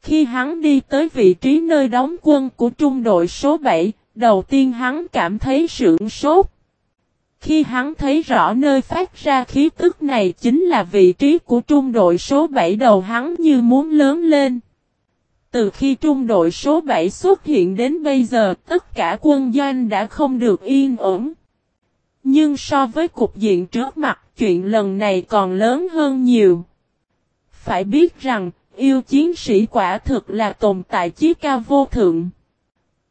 [SPEAKER 1] Khi hắn đi tới vị trí nơi đóng quân của trung đội số 7, đầu tiên hắn cảm thấy sưởng sốt. Khi hắn thấy rõ nơi phát ra khí tức này chính là vị trí của trung đội số 7 đầu hắn như muốn lớn lên. Từ khi trung đội số 7 xuất hiện đến bây giờ, tất cả quân doanh đã không được yên ổn. Nhưng so với cục diện trước mặt, chuyện lần này còn lớn hơn nhiều. Phải biết rằng, yêu chiến sĩ quả thực là tồn tại chí cao vô thượng.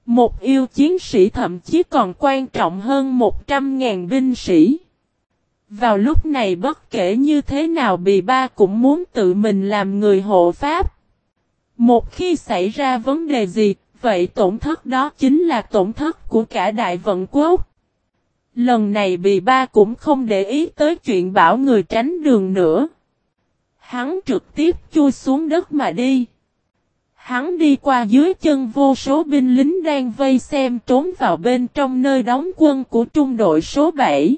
[SPEAKER 1] Một yêu chiến sĩ thậm chí còn quan trọng hơn 100.000 binh sĩ. Vào lúc này bất kể như thế nào bì ba cũng muốn tự mình làm người hộ pháp. Một khi xảy ra vấn đề gì, vậy tổn thất đó chính là tổn thất của cả đại vận quốc. Lần này bì ba cũng không để ý tới chuyện bảo người tránh đường nữa. Hắn trực tiếp chui xuống đất mà đi. Hắn đi qua dưới chân vô số binh lính đang vây xem trốn vào bên trong nơi đóng quân của trung đội số 7.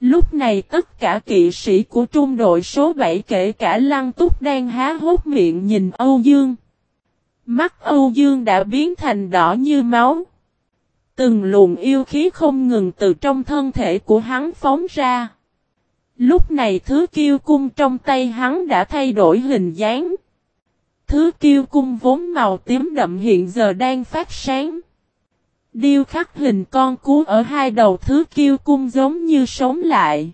[SPEAKER 1] Lúc này tất cả kỵ sĩ của trung đội số 7 kể cả Lăng Túc đang há hốt miệng nhìn Âu Dương. Mắt Âu Dương đã biến thành đỏ như máu. Từng luồng yêu khí không ngừng từ trong thân thể của hắn phóng ra. Lúc này thứ kiêu cung trong tay hắn đã thay đổi hình dáng. Thứ kiêu cung vốn màu tím đậm hiện giờ đang phát sáng. Điêu khắc hình con cú ở hai đầu thứ kiêu cung giống như sống lại.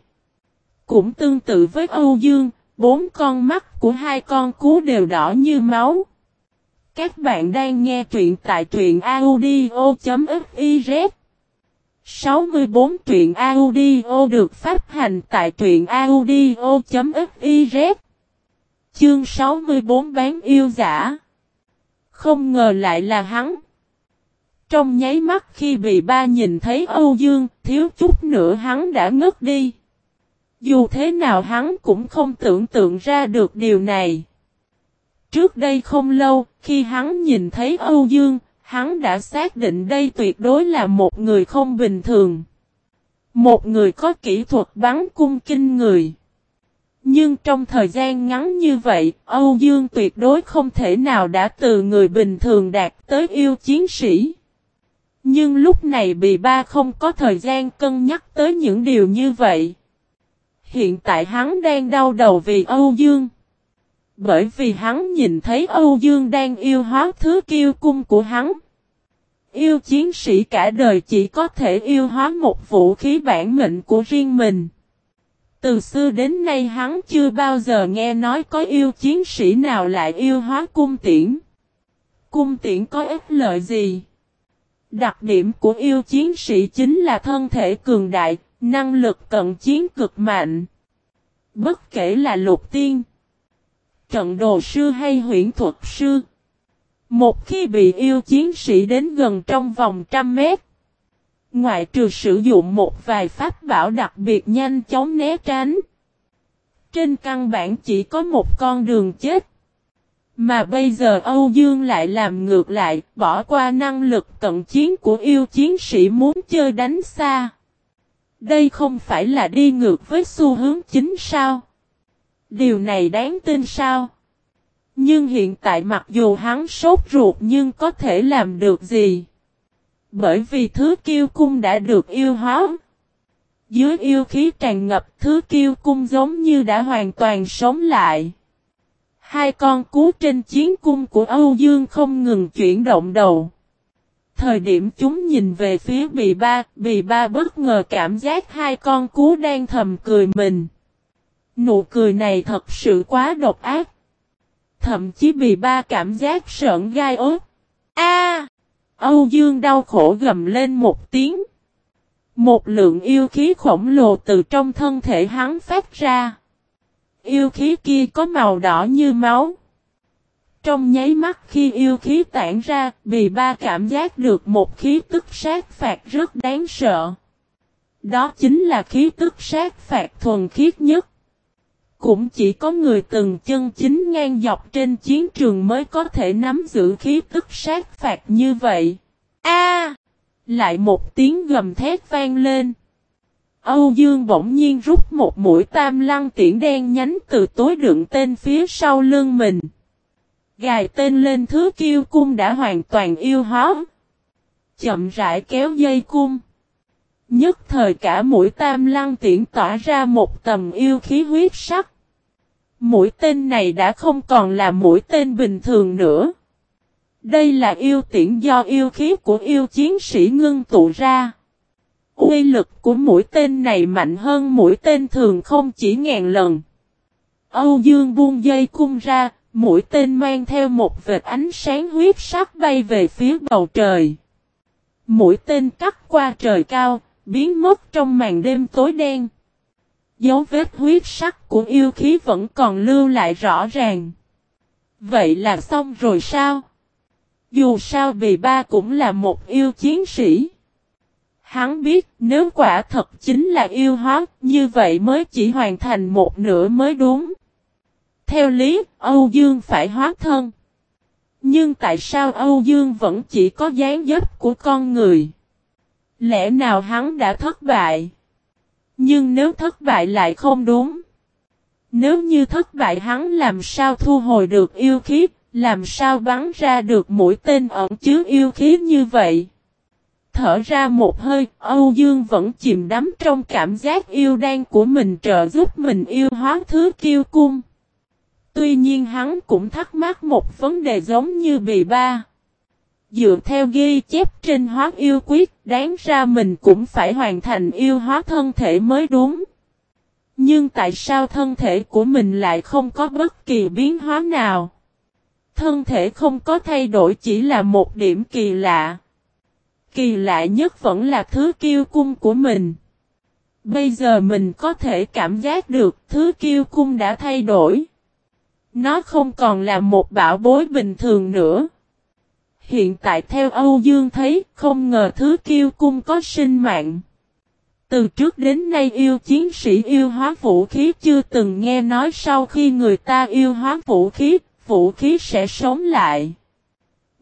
[SPEAKER 1] Cũng tương tự với Âu Dương, bốn con mắt của hai con cú đều đỏ như máu. Các bạn đang nghe truyện tại truyện audio.fiz 64 truyện audio được phát hành tại truyện audio.fiz Chương 64 bán yêu giả Không ngờ lại là hắn Trong nháy mắt khi bị ba nhìn thấy Âu Dương, Thiếu chút nữa hắn đã ngất đi Dù thế nào hắn cũng không tưởng tượng ra được điều này Trước đây không lâu, khi hắn nhìn thấy Âu Dương, Hắn đã xác định đây tuyệt đối là một người không bình thường. Một người có kỹ thuật bắn cung kinh người. Nhưng trong thời gian ngắn như vậy, Âu Dương tuyệt đối không thể nào đã từ người bình thường đạt tới yêu chiến sĩ. Nhưng lúc này bị ba không có thời gian cân nhắc tới những điều như vậy. Hiện tại hắn đang đau đầu vì Âu Dương. Bởi vì hắn nhìn thấy Âu Dương đang yêu hóa thứ kiêu cung của hắn. Yêu chiến sĩ cả đời chỉ có thể yêu hóa một vũ khí bản mệnh của riêng mình. Từ xưa đến nay hắn chưa bao giờ nghe nói có yêu chiến sĩ nào lại yêu hóa cung tiễn. Cung tiễn có ích lợi gì? Đặc điểm của yêu chiến sĩ chính là thân thể cường đại, năng lực cận chiến cực mạnh. Bất kể là lục tiên, trận đồ sư hay huyển thuật sư. Một khi bị yêu chiến sĩ đến gần trong vòng trăm mét, ngoại trừ sử dụng một vài pháp bảo đặc biệt nhanh chóng né tránh. Trên căn bản chỉ có một con đường chết. Mà bây giờ Âu Dương lại làm ngược lại, bỏ qua năng lực cận chiến của yêu chiến sĩ muốn chơi đánh xa. Đây không phải là đi ngược với xu hướng chính sao? Điều này đáng tin sao? Nhưng hiện tại mặc dù hắn sốt ruột nhưng có thể làm được gì? Bởi vì thứ kiêu cung đã được yêu hóa. Dưới yêu khí tràn ngập thứ kiêu cung giống như đã hoàn toàn sống lại. Hai con cú trên chiến cung của Âu Dương không ngừng chuyển động đầu. Thời điểm chúng nhìn về phía bì ba, bì ba bất ngờ cảm giác hai con cú đang thầm cười mình. Nụ cười này thật sự quá độc ác. Thậm chí Bì ba cảm giác sợn gai ốt. A! Âu Dương đau khổ gầm lên một tiếng. Một lượng yêu khí khổng lồ từ trong thân thể hắn phát ra. Yêu khí kia có màu đỏ như máu. Trong nháy mắt khi yêu khí tản ra, bị ba cảm giác được một khí tức sát phạt rất đáng sợ. Đó chính là khí tức sát phạt thuần khiết nhất. Cũng chỉ có người từng chân chính ngang dọc trên chiến trường mới có thể nắm giữ khí tức sát phạt như vậy. A! lại một tiếng gầm thét vang lên. Âu Dương bỗng nhiên rút một mũi tam lăng tiễn đen nhánh từ tối đựng tên phía sau lưng mình. Gài tên lên thứ kiêu cung đã hoàn toàn yêu hóa. Chậm rãi kéo dây cung. Nhất thời cả mũi tam lăng tiễn tỏa ra một tầm yêu khí huyết sắc. Mũi tên này đã không còn là mũi tên bình thường nữa. Đây là yêu tiễn do yêu khí của yêu chiến sĩ ngưng tụ ra. Uy lực của mũi tên này mạnh hơn mũi tên thường không chỉ ngàn lần. Âu Dương buông dây cung ra, mũi tên mang theo một vệt ánh sáng huyết sắc bay về phía bầu trời. Mũi tên cắt qua trời cao, biến mất trong màn đêm tối đen. Dấu vết huyết sắc của yêu khí vẫn còn lưu lại rõ ràng. Vậy là xong rồi sao? Dù sao vì ba cũng là một yêu chiến sĩ. Hắn biết nếu quả thật chính là yêu hóa, như vậy mới chỉ hoàn thành một nửa mới đúng. Theo lý, Âu Dương phải hóa thân. Nhưng tại sao Âu Dương vẫn chỉ có dáng dấp của con người? Lẽ nào hắn đã thất bại? Nhưng nếu thất bại lại không đúng. Nếu như thất bại hắn làm sao thu hồi được yêu khí, làm sao bắn ra được mũi tên ẩn chứa yêu khí như vậy. Thở ra một hơi, Âu Dương vẫn chìm đắm trong cảm giác yêu đan của mình trợ giúp mình yêu hóa thứ kiêu cung. Tuy nhiên hắn cũng thắc mắc một vấn đề giống như bì ba. Dựa theo ghi chép trên hóa yêu quyết, đáng ra mình cũng phải hoàn thành yêu hóa thân thể mới đúng. Nhưng tại sao thân thể của mình lại không có bất kỳ biến hóa nào? Thân thể không có thay đổi chỉ là một điểm kỳ lạ. Kỳ lạ nhất vẫn là thứ kiêu cung của mình. Bây giờ mình có thể cảm giác được thứ kiêu cung đã thay đổi. Nó không còn là một bảo bối bình thường nữa. Hiện tại theo Âu Dương thấy không ngờ thứ kiêu cung có sinh mạng. Từ trước đến nay yêu chiến sĩ yêu hóa vũ khí chưa từng nghe nói sau khi người ta yêu hóa vũ khí, vũ khí sẽ sống lại.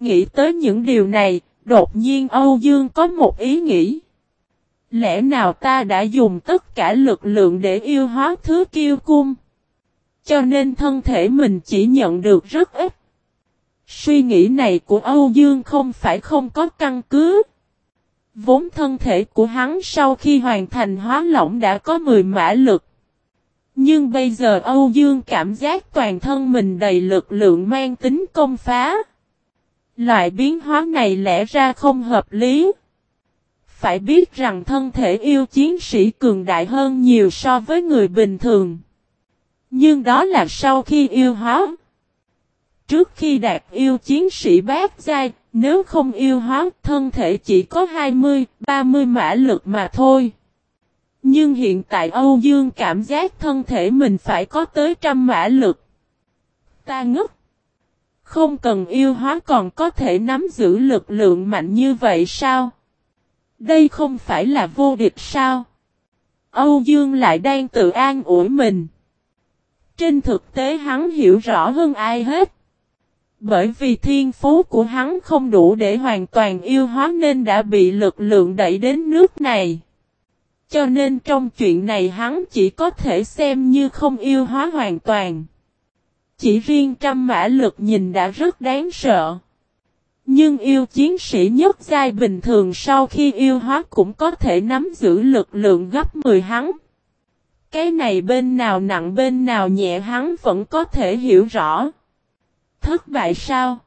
[SPEAKER 1] Nghĩ tới những điều này, đột nhiên Âu Dương có một ý nghĩ. Lẽ nào ta đã dùng tất cả lực lượng để yêu hóa thứ kiêu cung? Cho nên thân thể mình chỉ nhận được rất ít. Suy nghĩ này của Âu Dương không phải không có căn cứ. Vốn thân thể của hắn sau khi hoàn thành hóa lỏng đã có 10 mã lực. Nhưng bây giờ Âu Dương cảm giác toàn thân mình đầy lực lượng mang tính công phá. Loại biến hóa này lẽ ra không hợp lý. Phải biết rằng thân thể yêu chiến sĩ cường đại hơn nhiều so với người bình thường. Nhưng đó là sau khi yêu hóa. Trước khi đạt yêu chiến sĩ bát giai, nếu không yêu hóa, thân thể chỉ có 20, 30 mã lực mà thôi. Nhưng hiện tại Âu Dương cảm giác thân thể mình phải có tới trăm mã lực. Ta ngất. Không cần yêu hóa còn có thể nắm giữ lực lượng mạnh như vậy sao? Đây không phải là vô địch sao? Âu Dương lại đang tự an ủi mình. Trên thực tế hắn hiểu rõ hơn ai hết. Bởi vì thiên phú của hắn không đủ để hoàn toàn yêu hóa nên đã bị lực lượng đẩy đến nước này. Cho nên trong chuyện này hắn chỉ có thể xem như không yêu hóa hoàn toàn. Chỉ riêng trăm mã lực nhìn đã rất đáng sợ. Nhưng yêu chiến sĩ nhất giai bình thường sau khi yêu hóa cũng có thể nắm giữ lực lượng gấp 10 hắn. Cái này bên nào nặng bên nào nhẹ hắn vẫn có thể hiểu rõ. Thất bại sao?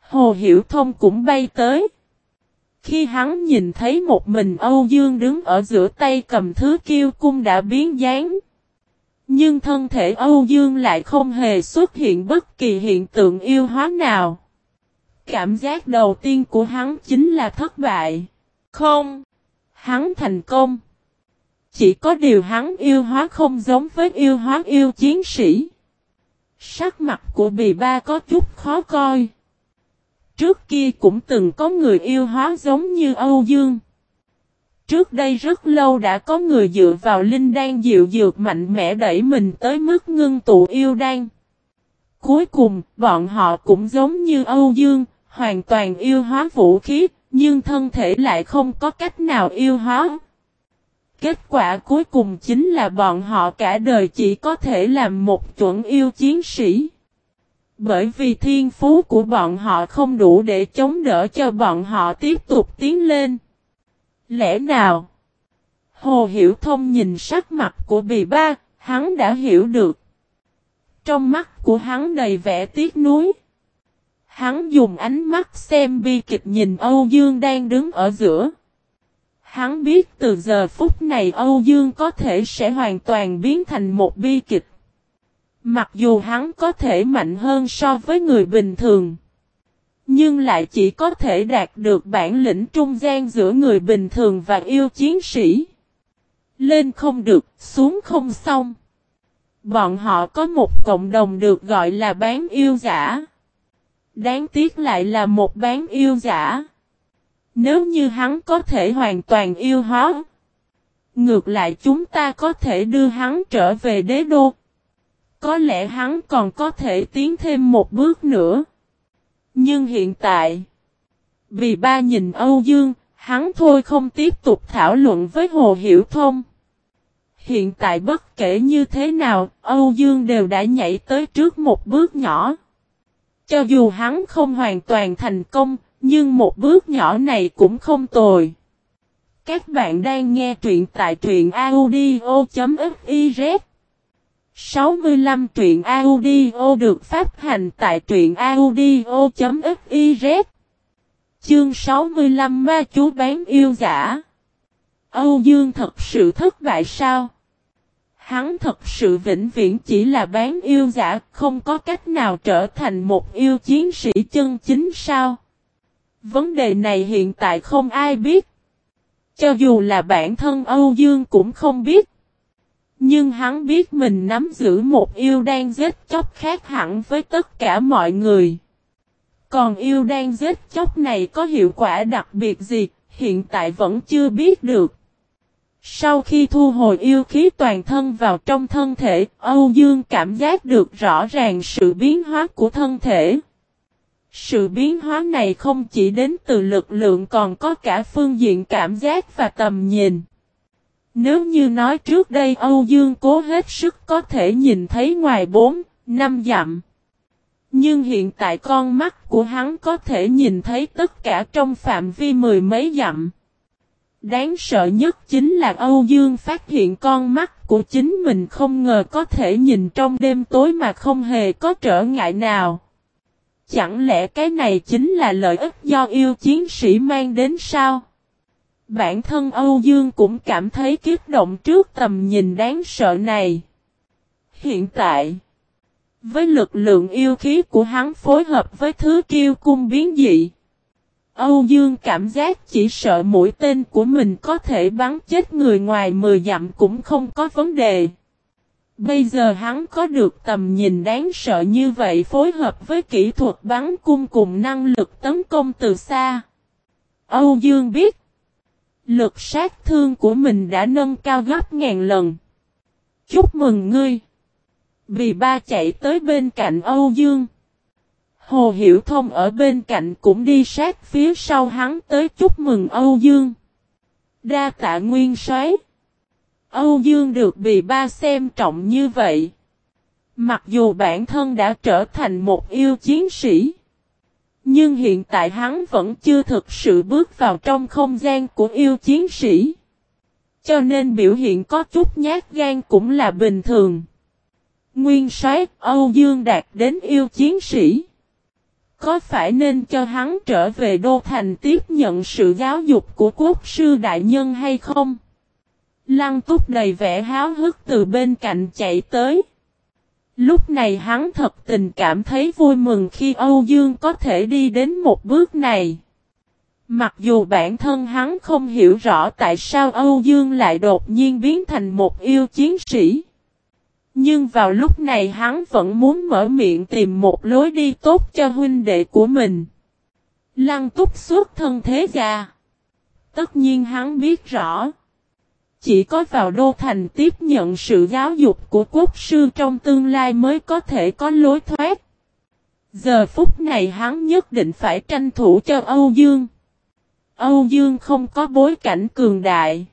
[SPEAKER 1] Hồ Hiểu Thông cũng bay tới. Khi hắn nhìn thấy một mình Âu Dương đứng ở giữa tay cầm thứ kiêu cung đã biến dáng. Nhưng thân thể Âu Dương lại không hề xuất hiện bất kỳ hiện tượng yêu hóa nào. Cảm giác đầu tiên của hắn chính là thất bại. Không. Hắn thành công. Chỉ có điều hắn yêu hóa không giống với yêu hóa yêu chiến sĩ. Sắc mặt của bì ba có chút khó coi. Trước kia cũng từng có người yêu hóa giống như Âu Dương. Trước đây rất lâu đã có người dựa vào linh đan dịu dược mạnh mẽ đẩy mình tới mức ngưng tụ yêu đan. Cuối cùng, bọn họ cũng giống như Âu Dương, hoàn toàn yêu hóa vũ khí, nhưng thân thể lại không có cách nào yêu hóa. Kết quả cuối cùng chính là bọn họ cả đời chỉ có thể làm một chuẩn yêu chiến sĩ. Bởi vì thiên phú của bọn họ không đủ để chống đỡ cho bọn họ tiếp tục tiến lên. Lẽ nào? Hồ Hiểu Thông nhìn sắc mặt của bì ba, hắn đã hiểu được. Trong mắt của hắn đầy vẻ tiếc nuối. Hắn dùng ánh mắt xem bi kịch nhìn Âu Dương đang đứng ở giữa. Hắn biết từ giờ phút này Âu Dương có thể sẽ hoàn toàn biến thành một bi kịch. Mặc dù hắn có thể mạnh hơn so với người bình thường. Nhưng lại chỉ có thể đạt được bản lĩnh trung gian giữa người bình thường và yêu chiến sĩ. Lên không được, xuống không xong. Bọn họ có một cộng đồng được gọi là bán yêu giả. Đáng tiếc lại là một bán yêu giả. Nếu như hắn có thể hoàn toàn yêu hóa. Ngược lại chúng ta có thể đưa hắn trở về đế đô. Có lẽ hắn còn có thể tiến thêm một bước nữa. Nhưng hiện tại, vì ba nhìn Âu Dương, hắn thôi không tiếp tục thảo luận với Hồ Hiểu Thông. Hiện tại bất kể như thế nào, Âu Dương đều đã nhảy tới trước một bước nhỏ. Cho dù hắn không hoàn toàn thành công, nhưng một bước nhỏ này cũng không tồi. Các bạn đang nghe truyện tại truyện audio.fiz 65 truyện audio được phát hành tại truyện audio.fiz Chương 65 ma chú bán yêu giả Âu Dương thật sự thất bại sao? Hắn thật sự vĩnh viễn chỉ là bán yêu giả, không có cách nào trở thành một yêu chiến sĩ chân chính sao? Vấn đề này hiện tại không ai biết. Cho dù là bản thân Âu Dương cũng không biết. Nhưng hắn biết mình nắm giữ một yêu đang giết chóc khác hẳn với tất cả mọi người. Còn yêu đang giết chóc này có hiệu quả đặc biệt gì, hiện tại vẫn chưa biết được. Sau khi thu hồi yêu khí toàn thân vào trong thân thể, Âu Dương cảm giác được rõ ràng sự biến hóa của thân thể. Sự biến hóa này không chỉ đến từ lực lượng còn có cả phương diện cảm giác và tầm nhìn. Nếu như nói trước đây Âu Dương cố hết sức có thể nhìn thấy ngoài 4, 5 dặm. Nhưng hiện tại con mắt của hắn có thể nhìn thấy tất cả trong phạm vi mười mấy dặm. Đáng sợ nhất chính là Âu Dương phát hiện con mắt của chính mình không ngờ có thể nhìn trong đêm tối mà không hề có trở ngại nào. Chẳng lẽ cái này chính là lợi ích do yêu chiến sĩ mang đến sao? Bản thân Âu Dương cũng cảm thấy kiếp động trước tầm nhìn đáng sợ này. Hiện tại, với lực lượng yêu khí của hắn phối hợp với thứ kiêu cung biến dị, Âu Dương cảm giác chỉ sợ mũi tên của mình có thể bắn chết người ngoài 10 dặm cũng không có vấn đề. Bây giờ hắn có được tầm nhìn đáng sợ như vậy phối hợp với kỹ thuật bắn cung cùng năng lực tấn công từ xa. Âu Dương biết, lực sát thương của mình đã nâng cao gấp ngàn lần. Chúc mừng ngươi! Vì ba chạy tới bên cạnh Âu Dương. Hồ Hiểu Thông ở bên cạnh cũng đi sát phía sau hắn tới chúc mừng Âu Dương. Đa tạ nguyên xoáy Âu Dương được bì ba xem trọng như vậy. Mặc dù bản thân đã trở thành một yêu chiến sĩ. Nhưng hiện tại hắn vẫn chưa thực sự bước vào trong không gian của yêu chiến sĩ. Cho nên biểu hiện có chút nhát gan cũng là bình thường. Nguyên soái Âu Dương đạt đến yêu chiến sĩ. Có phải nên cho hắn trở về Đô Thành tiếp nhận sự giáo dục của quốc sư đại nhân hay không? Lăng túc đầy vẻ háo hức từ bên cạnh chạy tới. Lúc này hắn thật tình cảm thấy vui mừng khi Âu Dương có thể đi đến một bước này. Mặc dù bản thân hắn không hiểu rõ tại sao Âu Dương lại đột nhiên biến thành một yêu chiến sĩ. Nhưng vào lúc này hắn vẫn muốn mở miệng tìm một lối đi tốt cho huynh đệ của mình. Lăng túc suốt thân thế ra. Tất nhiên hắn biết rõ. Chỉ có vào đô thành tiếp nhận sự giáo dục của quốc sư trong tương lai mới có thể có lối thoát. Giờ phút này hắn nhất định phải tranh thủ cho Âu Dương. Âu Dương không có bối cảnh cường đại.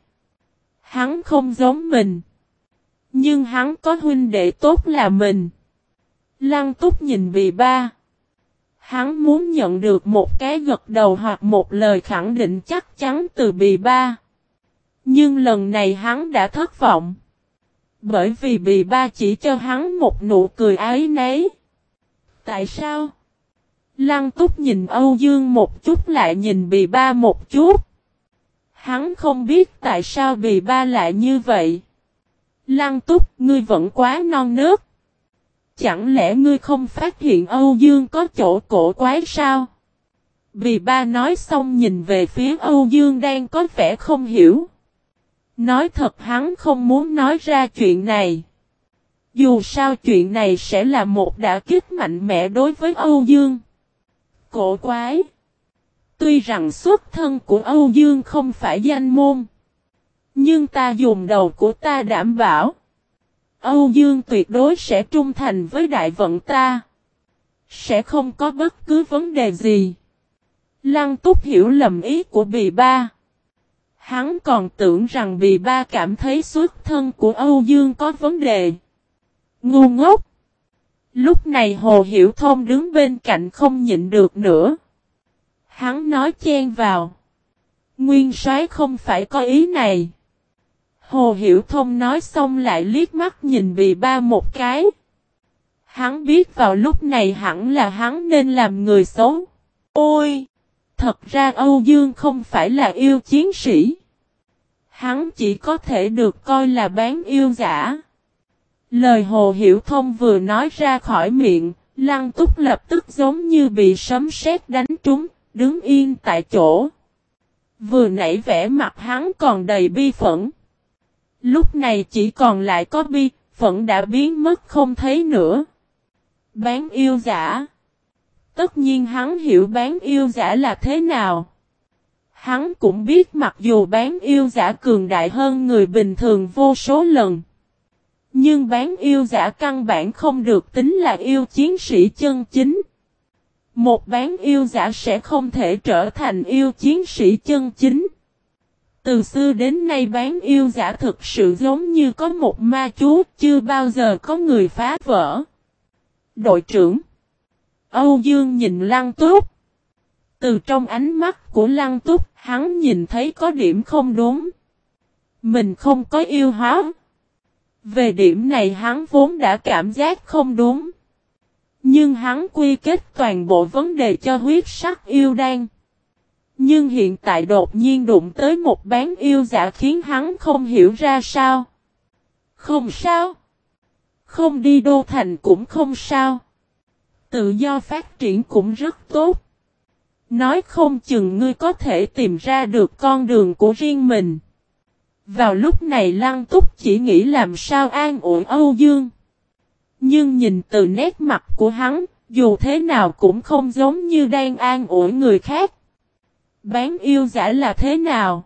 [SPEAKER 1] Hắn không giống mình. Nhưng hắn có huynh đệ tốt là mình. Lăng túc nhìn Bì ba. Hắn muốn nhận được một cái gật đầu hoặc một lời khẳng định chắc chắn từ bì ba. Nhưng lần này hắn đã thất vọng. Bởi vì bì ba chỉ cho hắn một nụ cười ái nấy. Tại sao? Lăng túc nhìn Âu Dương một chút lại nhìn bì ba một chút. Hắn không biết tại sao bì ba lại như vậy. Lăng túc, ngươi vẫn quá non nớt. Chẳng lẽ ngươi không phát hiện Âu Dương có chỗ cổ quái sao? Vì ba nói xong nhìn về phía Âu Dương đang có vẻ không hiểu. Nói thật hắn không muốn nói ra chuyện này. Dù sao chuyện này sẽ là một đả kích mạnh mẽ đối với Âu Dương. Cổ quái. Tuy rằng xuất thân của Âu Dương không phải danh môn. Nhưng ta dùng đầu của ta đảm bảo. Âu Dương tuyệt đối sẽ trung thành với đại vận ta. Sẽ không có bất cứ vấn đề gì. Lăng túc hiểu lầm ý của bì ba. Hắn còn tưởng rằng bì ba cảm thấy xuất thân của Âu Dương có vấn đề. Ngu ngốc. Lúc này Hồ Hiểu Thông đứng bên cạnh không nhịn được nữa. Hắn nói chen vào. Nguyên soái không phải có ý này. Hồ Hiểu Thông nói xong lại liếc mắt nhìn bì ba một cái. Hắn biết vào lúc này hẳn là hắn nên làm người xấu. Ôi! Thật ra Âu Dương không phải là yêu chiến sĩ. Hắn chỉ có thể được coi là bán yêu giả. Lời Hồ Hiểu Thông vừa nói ra khỏi miệng, Lăng Túc lập tức giống như bị sấm sét đánh trúng, đứng yên tại chỗ. Vừa nãy vẻ mặt hắn còn đầy bi phẫn. Lúc này chỉ còn lại có bi, phẫn đã biến mất không thấy nữa. Bán yêu giả. Tất nhiên hắn hiểu bán yêu giả là thế nào. Hắn cũng biết mặc dù bán yêu giả cường đại hơn người bình thường vô số lần. Nhưng bán yêu giả căn bản không được tính là yêu chiến sĩ chân chính. Một bán yêu giả sẽ không thể trở thành yêu chiến sĩ chân chính. Từ xưa đến nay bán yêu giả thực sự giống như có một ma chú, chưa bao giờ có người phá vỡ. Đội trưởng Âu Dương nhìn Lăng Túc. Từ trong ánh mắt của Lăng Túc, hắn nhìn thấy có điểm không đúng. Mình không có yêu hóa. Về điểm này hắn vốn đã cảm giác không đúng. Nhưng hắn quy kết toàn bộ vấn đề cho huyết sắc yêu đan. Nhưng hiện tại đột nhiên đụng tới một bán yêu giả khiến hắn không hiểu ra sao. Không sao. Không đi đô thành cũng không sao. Tự do phát triển cũng rất tốt. Nói không chừng ngươi có thể tìm ra được con đường của riêng mình. Vào lúc này Lăng Túc chỉ nghĩ làm sao an ủi Âu Dương. Nhưng nhìn từ nét mặt của hắn, dù thế nào cũng không giống như đang an ủi người khác. Bán yêu giả là thế nào?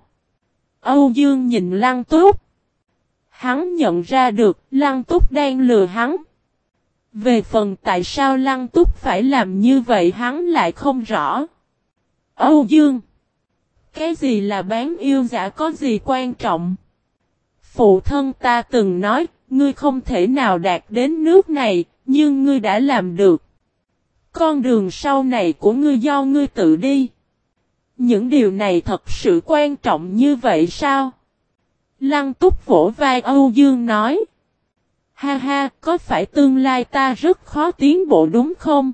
[SPEAKER 1] Âu Dương nhìn Lăng Túc. Hắn nhận ra được Lăng Túc đang lừa hắn. Về phần tại sao Lăng Túc phải làm như vậy hắn lại không rõ. Âu Dương Cái gì là bán yêu giả có gì quan trọng? Phụ thân ta từng nói, ngươi không thể nào đạt đến nước này, nhưng ngươi đã làm được. Con đường sau này của ngươi do ngươi tự đi. Những điều này thật sự quan trọng như vậy sao? Lăng túc vỗ vai Âu Dương nói. Ha ha, có phải tương lai ta rất khó tiến bộ đúng không?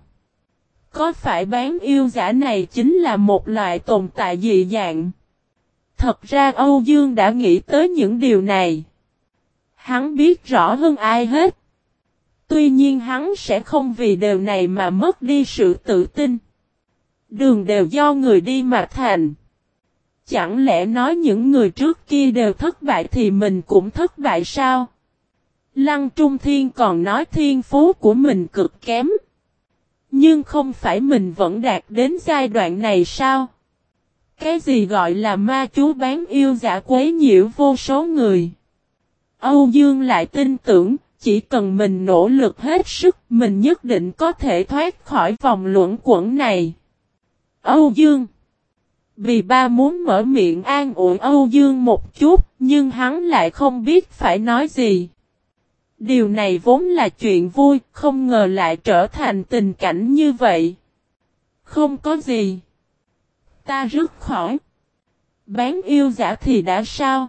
[SPEAKER 1] Có phải bán yêu giả này chính là một loại tồn tại dị dạng? Thật ra Âu Dương đã nghĩ tới những điều này. Hắn biết rõ hơn ai hết. Tuy nhiên hắn sẽ không vì điều này mà mất đi sự tự tin. Đường đều do người đi mà thành. Chẳng lẽ nói những người trước kia đều thất bại thì mình cũng thất bại sao? Lăng Trung Thiên còn nói thiên phú của mình cực kém. Nhưng không phải mình vẫn đạt đến giai đoạn này sao? Cái gì gọi là ma chú bán yêu giả quấy nhiễu vô số người? Âu Dương lại tin tưởng, chỉ cần mình nỗ lực hết sức, mình nhất định có thể thoát khỏi vòng luẩn quẩn này. Âu Dương Vì ba muốn mở miệng an ủi Âu Dương một chút, nhưng hắn lại không biết phải nói gì. Điều này vốn là chuyện vui, không ngờ lại trở thành tình cảnh như vậy. Không có gì. Ta rước khỏi. Bán yêu giả thì đã sao?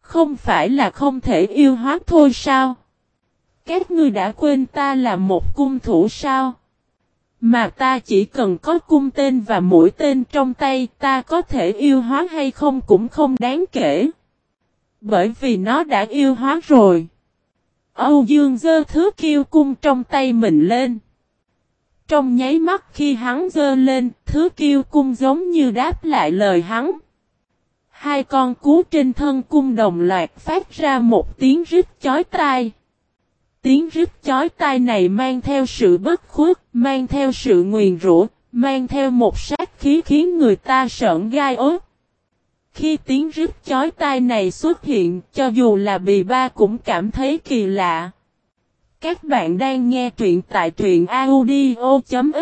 [SPEAKER 1] Không phải là không thể yêu hóa thôi sao? Các ngươi đã quên ta là một cung thủ sao? Mà ta chỉ cần có cung tên và mũi tên trong tay ta có thể yêu hóa hay không cũng không đáng kể. Bởi vì nó đã yêu hóa rồi. Âu Dương dơ thứ kiêu cung trong tay mình lên. Trong nháy mắt khi hắn dơ lên, thứ kiêu cung giống như đáp lại lời hắn. Hai con cú trên thân cung đồng loạt phát ra một tiếng rít chói tai. Tiếng rít chói tai này mang theo sự bất khuất, mang theo sự nguyền rủa, mang theo một sát khí khiến người ta sợn gai ớt. Khi tiếng rít chói tai này xuất hiện, cho dù là bì ba cũng cảm thấy kỳ lạ. Các bạn đang nghe truyện tại truyện audio.fiz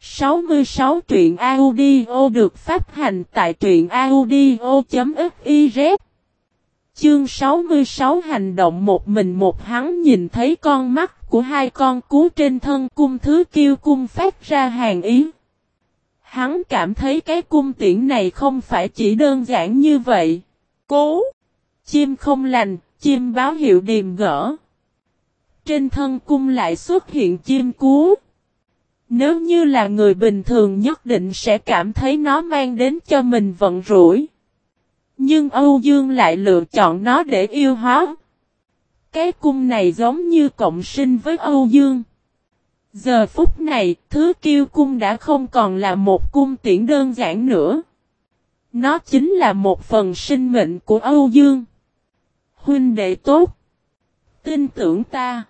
[SPEAKER 1] 66 truyện audio được phát hành tại truyện audio.fiz Chương 66 hành động một mình một hắn nhìn thấy con mắt của hai con cú trên thân cung thứ kiêu cung phát ra hàng ý. Hắn cảm thấy cái cung tiễn này không phải chỉ đơn giản như vậy. Cố! Chim không lành, chim báo hiệu điềm gỡ. Trên thân cung lại xuất hiện chim cú. Nếu như là người bình thường nhất định sẽ cảm thấy nó mang đến cho mình vận rủi. Nhưng Âu Dương lại lựa chọn nó để yêu hóa. Cái cung này giống như cộng sinh với Âu Dương. Giờ phút này, thứ kiêu cung đã không còn là một cung tiễn đơn giản nữa. Nó chính là một phần sinh mệnh của Âu Dương. Huynh đệ tốt. Tin tưởng ta.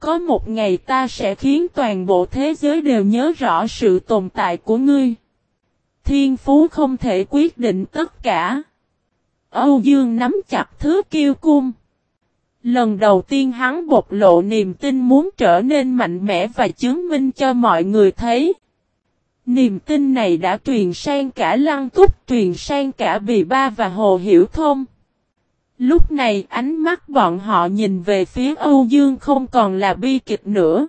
[SPEAKER 1] Có một ngày ta sẽ khiến toàn bộ thế giới đều nhớ rõ sự tồn tại của ngươi. Thiên phú không thể quyết định tất cả. Âu Dương nắm chặt thứ kiêu cung. Lần đầu tiên hắn bộc lộ niềm tin muốn trở nên mạnh mẽ và chứng minh cho mọi người thấy. Niềm tin này đã truyền sang cả Lăng Túc, truyền sang cả Bì Ba và Hồ Hiểu Thông. Lúc này ánh mắt bọn họ nhìn về phía Âu Dương không còn là bi kịch nữa.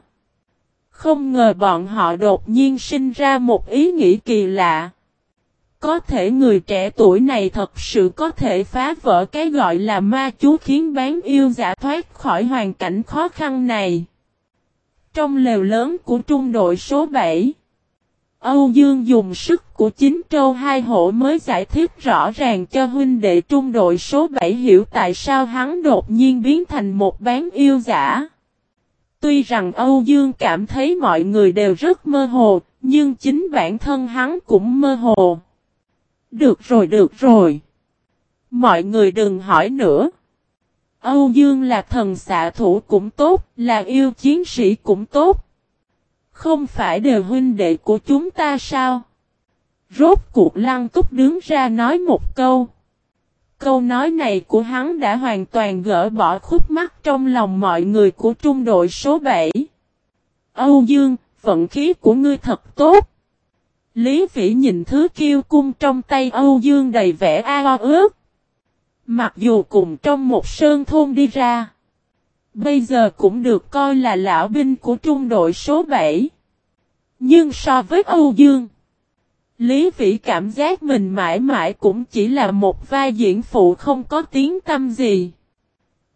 [SPEAKER 1] Không ngờ bọn họ đột nhiên sinh ra một ý nghĩ kỳ lạ. Có thể người trẻ tuổi này thật sự có thể phá vỡ cái gọi là ma chú khiến bán yêu giả thoát khỏi hoàn cảnh khó khăn này. Trong lều lớn của trung đội số 7, Âu Dương dùng sức của chính trâu hai hổ mới giải thích rõ ràng cho huynh đệ trung đội số 7 hiểu tại sao hắn đột nhiên biến thành một bán yêu giả. Tuy rằng Âu Dương cảm thấy mọi người đều rất mơ hồ, nhưng chính bản thân hắn cũng mơ hồ. Được rồi được rồi. Mọi người đừng hỏi nữa. Âu Dương là thần xạ thủ cũng tốt, là yêu chiến sĩ cũng tốt. Không phải đều huynh đệ của chúng ta sao? Rốt cuộc lăng túc đứng ra nói một câu. Câu nói này của hắn đã hoàn toàn gỡ bỏ khúc mắt trong lòng mọi người của trung đội số 7. Âu Dương, vận khí của ngươi thật tốt. Lý Vĩ nhìn thứ kiêu cung trong tay Âu Dương đầy vẻ ao ước. Mặc dù cùng trong một sơn thôn đi ra. Bây giờ cũng được coi là lão binh của trung đội số 7. Nhưng so với Âu Dương. Lý Vĩ cảm giác mình mãi mãi cũng chỉ là một vai diễn phụ không có tiếng tâm gì.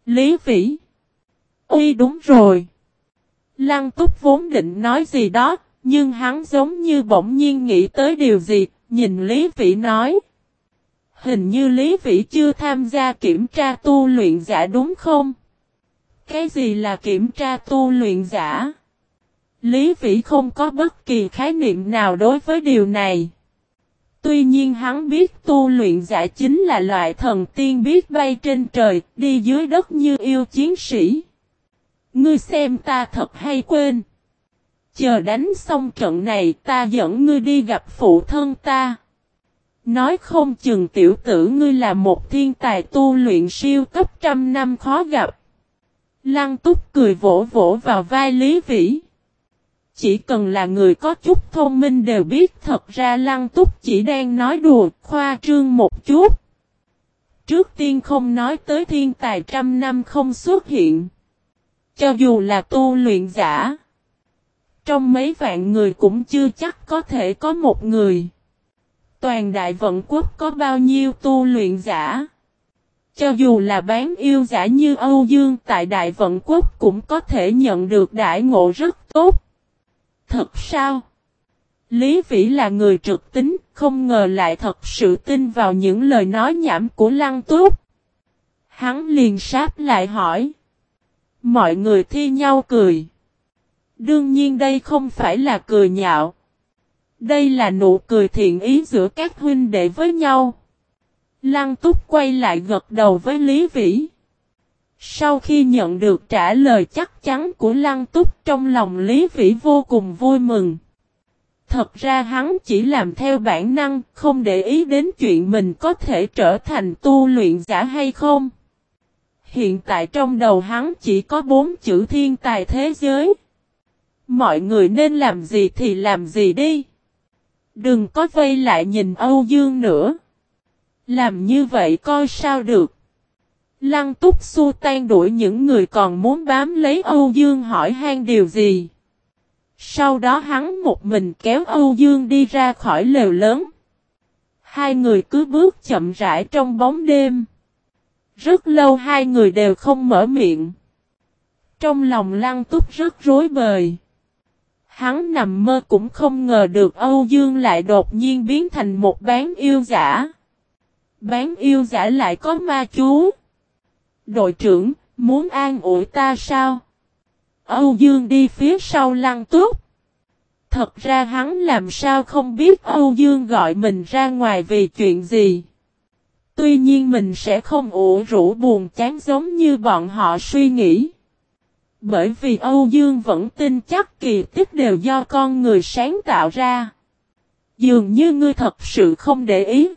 [SPEAKER 1] Lý Vĩ. Ui đúng rồi. Lăng túc vốn định nói gì đó, nhưng hắn giống như bỗng nhiên nghĩ tới điều gì, nhìn Lý Vĩ nói. Hình như Lý Vĩ chưa tham gia kiểm tra tu luyện giả đúng không? Cái gì là kiểm tra tu luyện giả? Lý Vĩ không có bất kỳ khái niệm nào đối với điều này. Tuy nhiên hắn biết tu luyện giả chính là loại thần tiên biết bay trên trời, đi dưới đất như yêu chiến sĩ. Ngươi xem ta thật hay quên. Chờ đánh xong trận này ta dẫn ngươi đi gặp phụ thân ta. Nói không chừng tiểu tử ngươi là một thiên tài tu luyện siêu cấp trăm năm khó gặp. Lăng túc cười vỗ vỗ vào vai Lý Vĩ. Chỉ cần là người có chút thông minh đều biết thật ra Lăng túc chỉ đang nói đùa, khoa trương một chút. Trước tiên không nói tới thiên tài trăm năm không xuất hiện. Cho dù là tu luyện giả. Trong mấy vạn người cũng chưa chắc có thể có một người. Toàn đại vận quốc có bao nhiêu tu luyện giả. Cho dù là bán yêu giả như Âu Dương tại đại vận quốc cũng có thể nhận được đại ngộ rất tốt. Thật sao? Lý Vĩ là người trực tính, không ngờ lại thật sự tin vào những lời nói nhảm của Lăng Túc. Hắn liền sát lại hỏi. Mọi người thi nhau cười. Đương nhiên đây không phải là cười nhạo. Đây là nụ cười thiện ý giữa các huynh đệ với nhau. Lăng túc quay lại gật đầu với Lý Vĩ. Sau khi nhận được trả lời chắc chắn của Lăng túc trong lòng Lý Vĩ vô cùng vui mừng. Thật ra hắn chỉ làm theo bản năng, không để ý đến chuyện mình có thể trở thành tu luyện giả hay không. Hiện tại trong đầu hắn chỉ có bốn chữ thiên tài thế giới. Mọi người nên làm gì thì làm gì đi. Đừng có vây lại nhìn Âu Dương nữa. Làm như vậy coi sao được. Lăng túc su tan đuổi những người còn muốn bám lấy Âu Dương hỏi han điều gì. Sau đó hắn một mình kéo Âu Dương đi ra khỏi lều lớn. Hai người cứ bước chậm rãi trong bóng đêm. Rất lâu hai người đều không mở miệng. Trong lòng lăng túc rất rối bời. Hắn nằm mơ cũng không ngờ được Âu Dương lại đột nhiên biến thành một bán yêu giả. Bán yêu giả lại có ma chú. Đội trưởng, muốn an ủi ta sao? Âu Dương đi phía sau lăng túc. Thật ra hắn làm sao không biết Âu Dương gọi mình ra ngoài vì chuyện gì. Tuy nhiên mình sẽ không ủ rũ buồn chán giống như bọn họ suy nghĩ. Bởi vì Âu Dương vẫn tin chắc kỳ tích đều do con người sáng tạo ra. Dường như ngươi thật sự không để ý.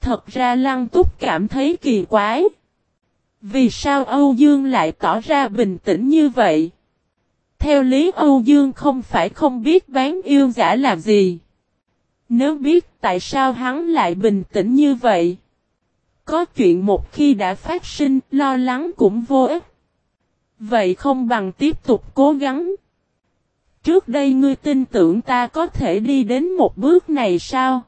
[SPEAKER 1] Thật ra Lăng Túc cảm thấy kỳ quái. Vì sao Âu Dương lại tỏ ra bình tĩnh như vậy? Theo lý Âu Dương không phải không biết bán yêu giả là gì. Nếu biết tại sao hắn lại bình tĩnh như vậy? Có chuyện một khi đã phát sinh, lo lắng cũng vô ích. Vậy không bằng tiếp tục cố gắng. Trước đây ngươi tin tưởng ta có thể đi đến một bước này sao?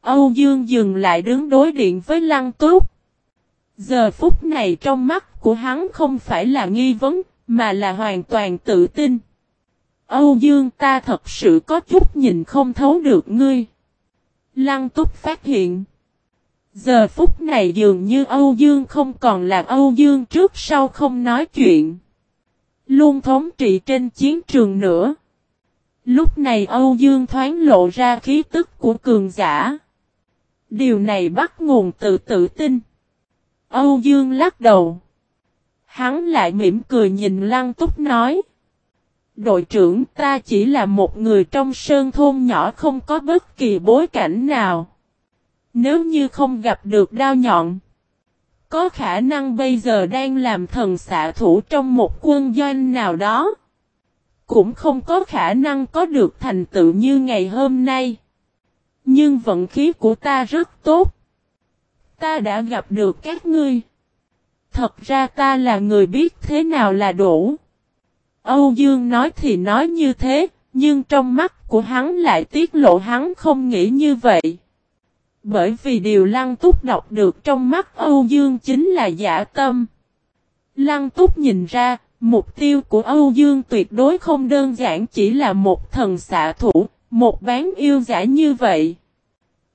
[SPEAKER 1] Âu Dương dừng lại đứng đối điện với Lăng Túc. Giờ phút này trong mắt của hắn không phải là nghi vấn, mà là hoàn toàn tự tin. Âu Dương ta thật sự có chút nhìn không thấu được ngươi. Lăng Túc phát hiện. Giờ phút này dường như Âu Dương không còn là Âu Dương trước sau không nói chuyện. Luôn thống trị trên chiến trường nữa. Lúc này Âu Dương thoáng lộ ra khí tức của cường giả. Điều này bắt nguồn từ tự tin. Âu Dương lắc đầu. Hắn lại mỉm cười nhìn Lăng Túc nói. Đội trưởng, ta chỉ là một người trong sơn thôn nhỏ không có bất kỳ bối cảnh nào. Nếu như không gặp được đao nhọn. Có khả năng bây giờ đang làm thần xạ thủ trong một quân doanh nào đó. Cũng không có khả năng có được thành tựu như ngày hôm nay. Nhưng vận khí của ta rất tốt. Ta đã gặp được các ngươi. Thật ra ta là người biết thế nào là đủ. Âu Dương nói thì nói như thế, nhưng trong mắt của hắn lại tiết lộ hắn không nghĩ như vậy. Bởi vì điều Lăng Túc đọc được trong mắt Âu Dương chính là giả tâm. Lăng Túc nhìn ra, mục tiêu của Âu Dương tuyệt đối không đơn giản chỉ là một thần xạ thủ, một bán yêu giả như vậy.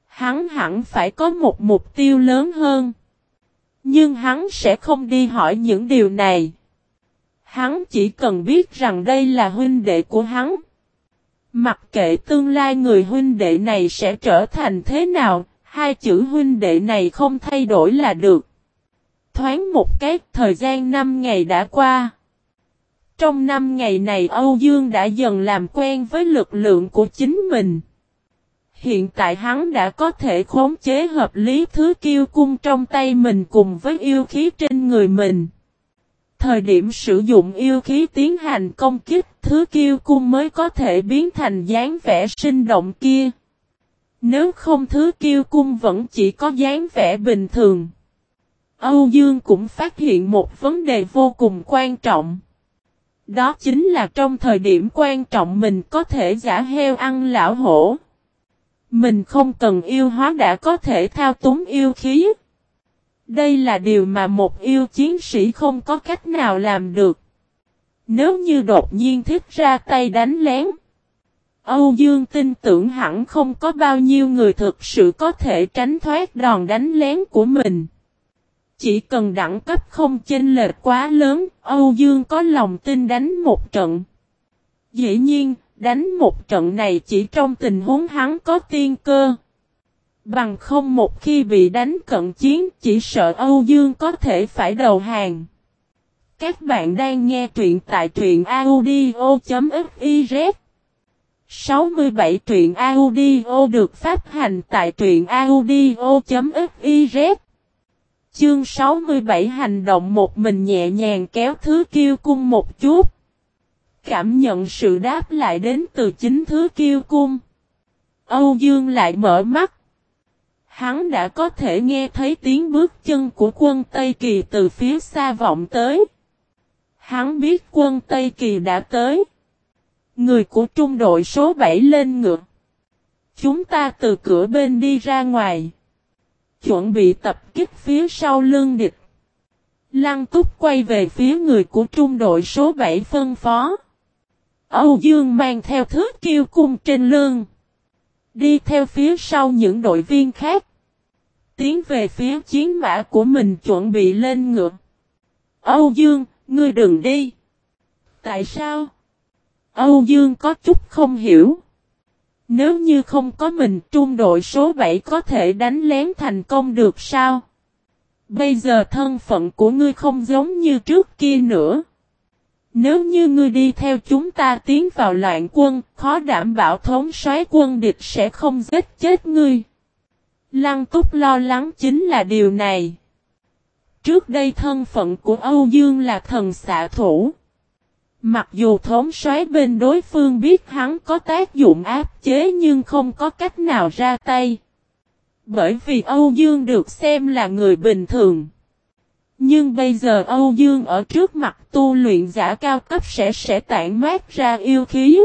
[SPEAKER 1] Hắn hẳn phải có một mục tiêu lớn hơn. Nhưng hắn sẽ không đi hỏi những điều này. Hắn chỉ cần biết rằng đây là huynh đệ của hắn. Mặc kệ tương lai người huynh đệ này sẽ trở thành thế nào, hai chữ huynh đệ này không thay đổi là được. Thoáng một cái, thời gian 5 ngày đã qua. Trong 5 ngày này Âu Dương đã dần làm quen với lực lượng của chính mình. Hiện tại hắn đã có thể khống chế hợp lý thứ kiêu cung trong tay mình cùng với yêu khí trên người mình. Thời điểm sử dụng yêu khí tiến hành công kích, thứ kiêu cung mới có thể biến thành dáng vẻ sinh động kia. Nếu không thứ kiêu cung vẫn chỉ có dáng vẻ bình thường. Âu Dương cũng phát hiện một vấn đề vô cùng quan trọng. Đó chính là trong thời điểm quan trọng mình có thể giả heo ăn lão hổ. Mình không cần yêu hóa đã có thể thao túng yêu khí. Đây là điều mà một yêu chiến sĩ không có cách nào làm được. Nếu như đột nhiên thích ra tay đánh lén. Âu Dương tin tưởng hẳn không có bao nhiêu người thực sự có thể tránh thoát đòn đánh lén của mình. Chỉ cần đẳng cấp không chênh lệch quá lớn, Âu Dương có lòng tin đánh một trận. Dĩ nhiên, đánh một trận này chỉ trong tình huống hắn có tiên cơ. Bằng không một khi bị đánh cận chiến chỉ sợ Âu Dương có thể phải đầu hàng. Các bạn đang nghe truyện tại truyện audio.fiz 67 truyện audio được phát hành tại truyện audio.fiz Chương 67 hành động một mình nhẹ nhàng kéo thứ kiêu cung một chút. Cảm nhận sự đáp lại đến từ chính thứ kiêu cung. Âu Dương lại mở mắt. Hắn đã có thể nghe thấy tiếng bước chân của quân Tây Kỳ từ phía xa vọng tới. Hắn biết quân Tây Kỳ đã tới. Người của trung đội số 7 lên ngựa. Chúng ta từ cửa bên đi ra ngoài. Chuẩn bị tập kích phía sau lưng địch. Lăng túc quay về phía người của trung đội số 7 phân phó. Âu Dương mang theo thứ kiêu cung trên lưng. Đi theo phía sau những đội viên khác. Tiến về phía chiến mã của mình chuẩn bị lên ngựa. Âu Dương, ngươi đừng đi. Tại sao? Âu Dương có chút không hiểu. Nếu như không có mình trung đội số 7 có thể đánh lén thành công được sao? Bây giờ thân phận của ngươi không giống như trước kia nữa. Nếu như ngươi đi theo chúng ta tiến vào loạn quân, khó đảm bảo thống soái quân địch sẽ không giết chết ngươi. Lăng túc lo lắng chính là điều này. Trước đây thân phận của Âu Dương là thần xạ thủ. Mặc dù thống soái bên đối phương biết hắn có tác dụng áp chế nhưng không có cách nào ra tay. Bởi vì Âu Dương được xem là người bình thường. Nhưng bây giờ Âu Dương ở trước mặt tu luyện giả cao cấp sẽ sẽ tản mát ra yêu khí.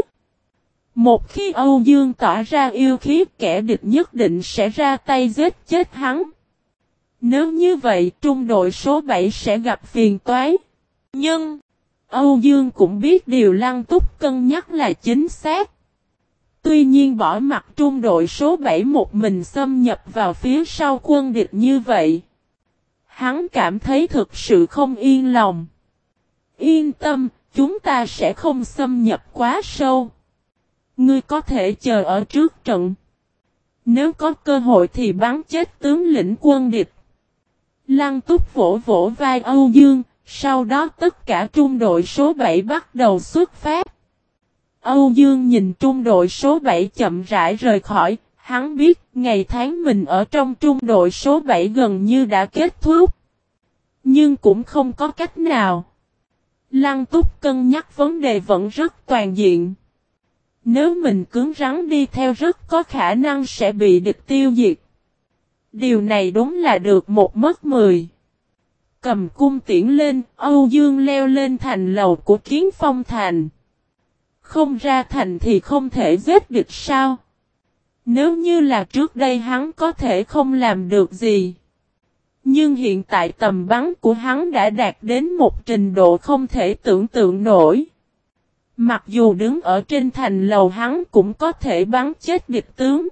[SPEAKER 1] Một khi Âu Dương tỏa ra yêu khí kẻ địch nhất định sẽ ra tay giết chết hắn. Nếu như vậy trung đội số 7 sẽ gặp phiền toái. Nhưng, Âu Dương cũng biết điều lăng túc cân nhắc là chính xác. Tuy nhiên bỏ mặt trung đội số 7 một mình xâm nhập vào phía sau quân địch như vậy. Hắn cảm thấy thực sự không yên lòng. Yên tâm, chúng ta sẽ không xâm nhập quá sâu. Ngươi có thể chờ ở trước trận. Nếu có cơ hội thì bắn chết tướng lĩnh quân địch. Lăng túc vỗ vỗ vai Âu Dương, sau đó tất cả trung đội số 7 bắt đầu xuất phát. Âu Dương nhìn trung đội số 7 chậm rãi rời khỏi, hắn biết ngày tháng mình ở trong trung đội số 7 gần như đã kết thúc. Nhưng cũng không có cách nào. Lăng túc cân nhắc vấn đề vẫn rất toàn diện. Nếu mình cứng rắn đi theo rất có khả năng sẽ bị địch tiêu diệt. Điều này đúng là được một mất mười. Cầm cung tiễn lên, Âu Dương leo lên thành lầu của kiến phong thành. Không ra thành thì không thể giết địch sao? Nếu như là trước đây hắn có thể không làm được gì. Nhưng hiện tại tầm bắn của hắn đã đạt đến một trình độ không thể tưởng tượng nổi. Mặc dù đứng ở trên thành lầu hắn cũng có thể bắn chết địch tướng.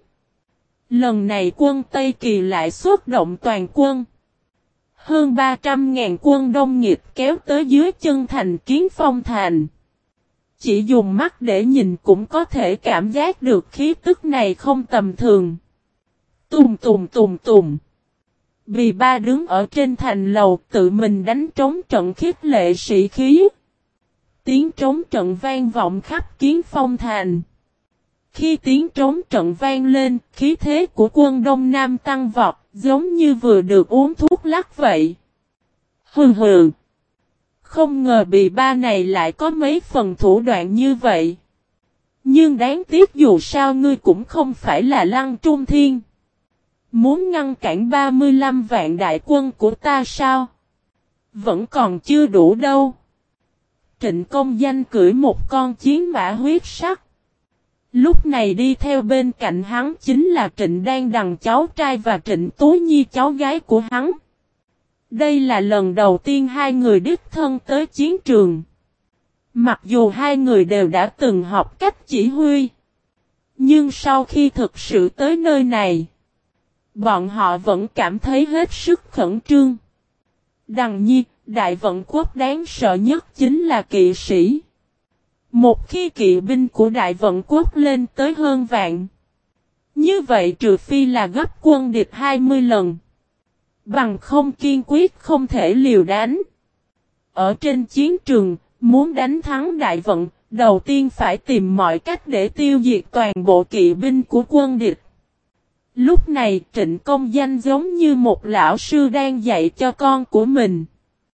[SPEAKER 1] Lần này quân Tây Kỳ lại xuất động toàn quân. Hơn 300.000 quân đông nghiệp kéo tới dưới chân thành kiến phong thành. Chỉ dùng mắt để nhìn cũng có thể cảm giác được khí tức này không tầm thường. Tùm tùm tùm tùm. Vì ba đứng ở trên thành lầu tự mình đánh trống trận khiếp lệ sĩ khí. Tiếng trống trận vang vọng khắp kiến phong thành. Khi tiếng trống trận vang lên, khí thế của quân Đông Nam tăng vọt, giống như vừa được uống thuốc lắc vậy. Hừ hừ. Không ngờ bị ba này lại có mấy phần thủ đoạn như vậy. Nhưng đáng tiếc dù sao ngươi cũng không phải là lăng trung thiên. Muốn ngăn cản 35 vạn đại quân của ta sao? Vẫn còn chưa đủ đâu. Trịnh công danh cưỡi một con chiến mã huyết sắc. Lúc này đi theo bên cạnh hắn chính là Trịnh Đan Đằng cháu trai và Trịnh Tú Nhi cháu gái của hắn. Đây là lần đầu tiên hai người đích thân tới chiến trường. Mặc dù hai người đều đã từng học cách chỉ huy. Nhưng sau khi thực sự tới nơi này, bọn họ vẫn cảm thấy hết sức khẩn trương. Đằng nhi, đại vận quốc đáng sợ nhất chính là kỵ sĩ. Một khi kỵ binh của đại vận quốc lên tới hơn vạn. Như vậy trừ phi là gấp quân địch 20 lần. Bằng không kiên quyết không thể liều đánh. Ở trên chiến trường, muốn đánh thắng đại vận, đầu tiên phải tìm mọi cách để tiêu diệt toàn bộ kỵ binh của quân địch. Lúc này trịnh công danh giống như một lão sư đang dạy cho con của mình.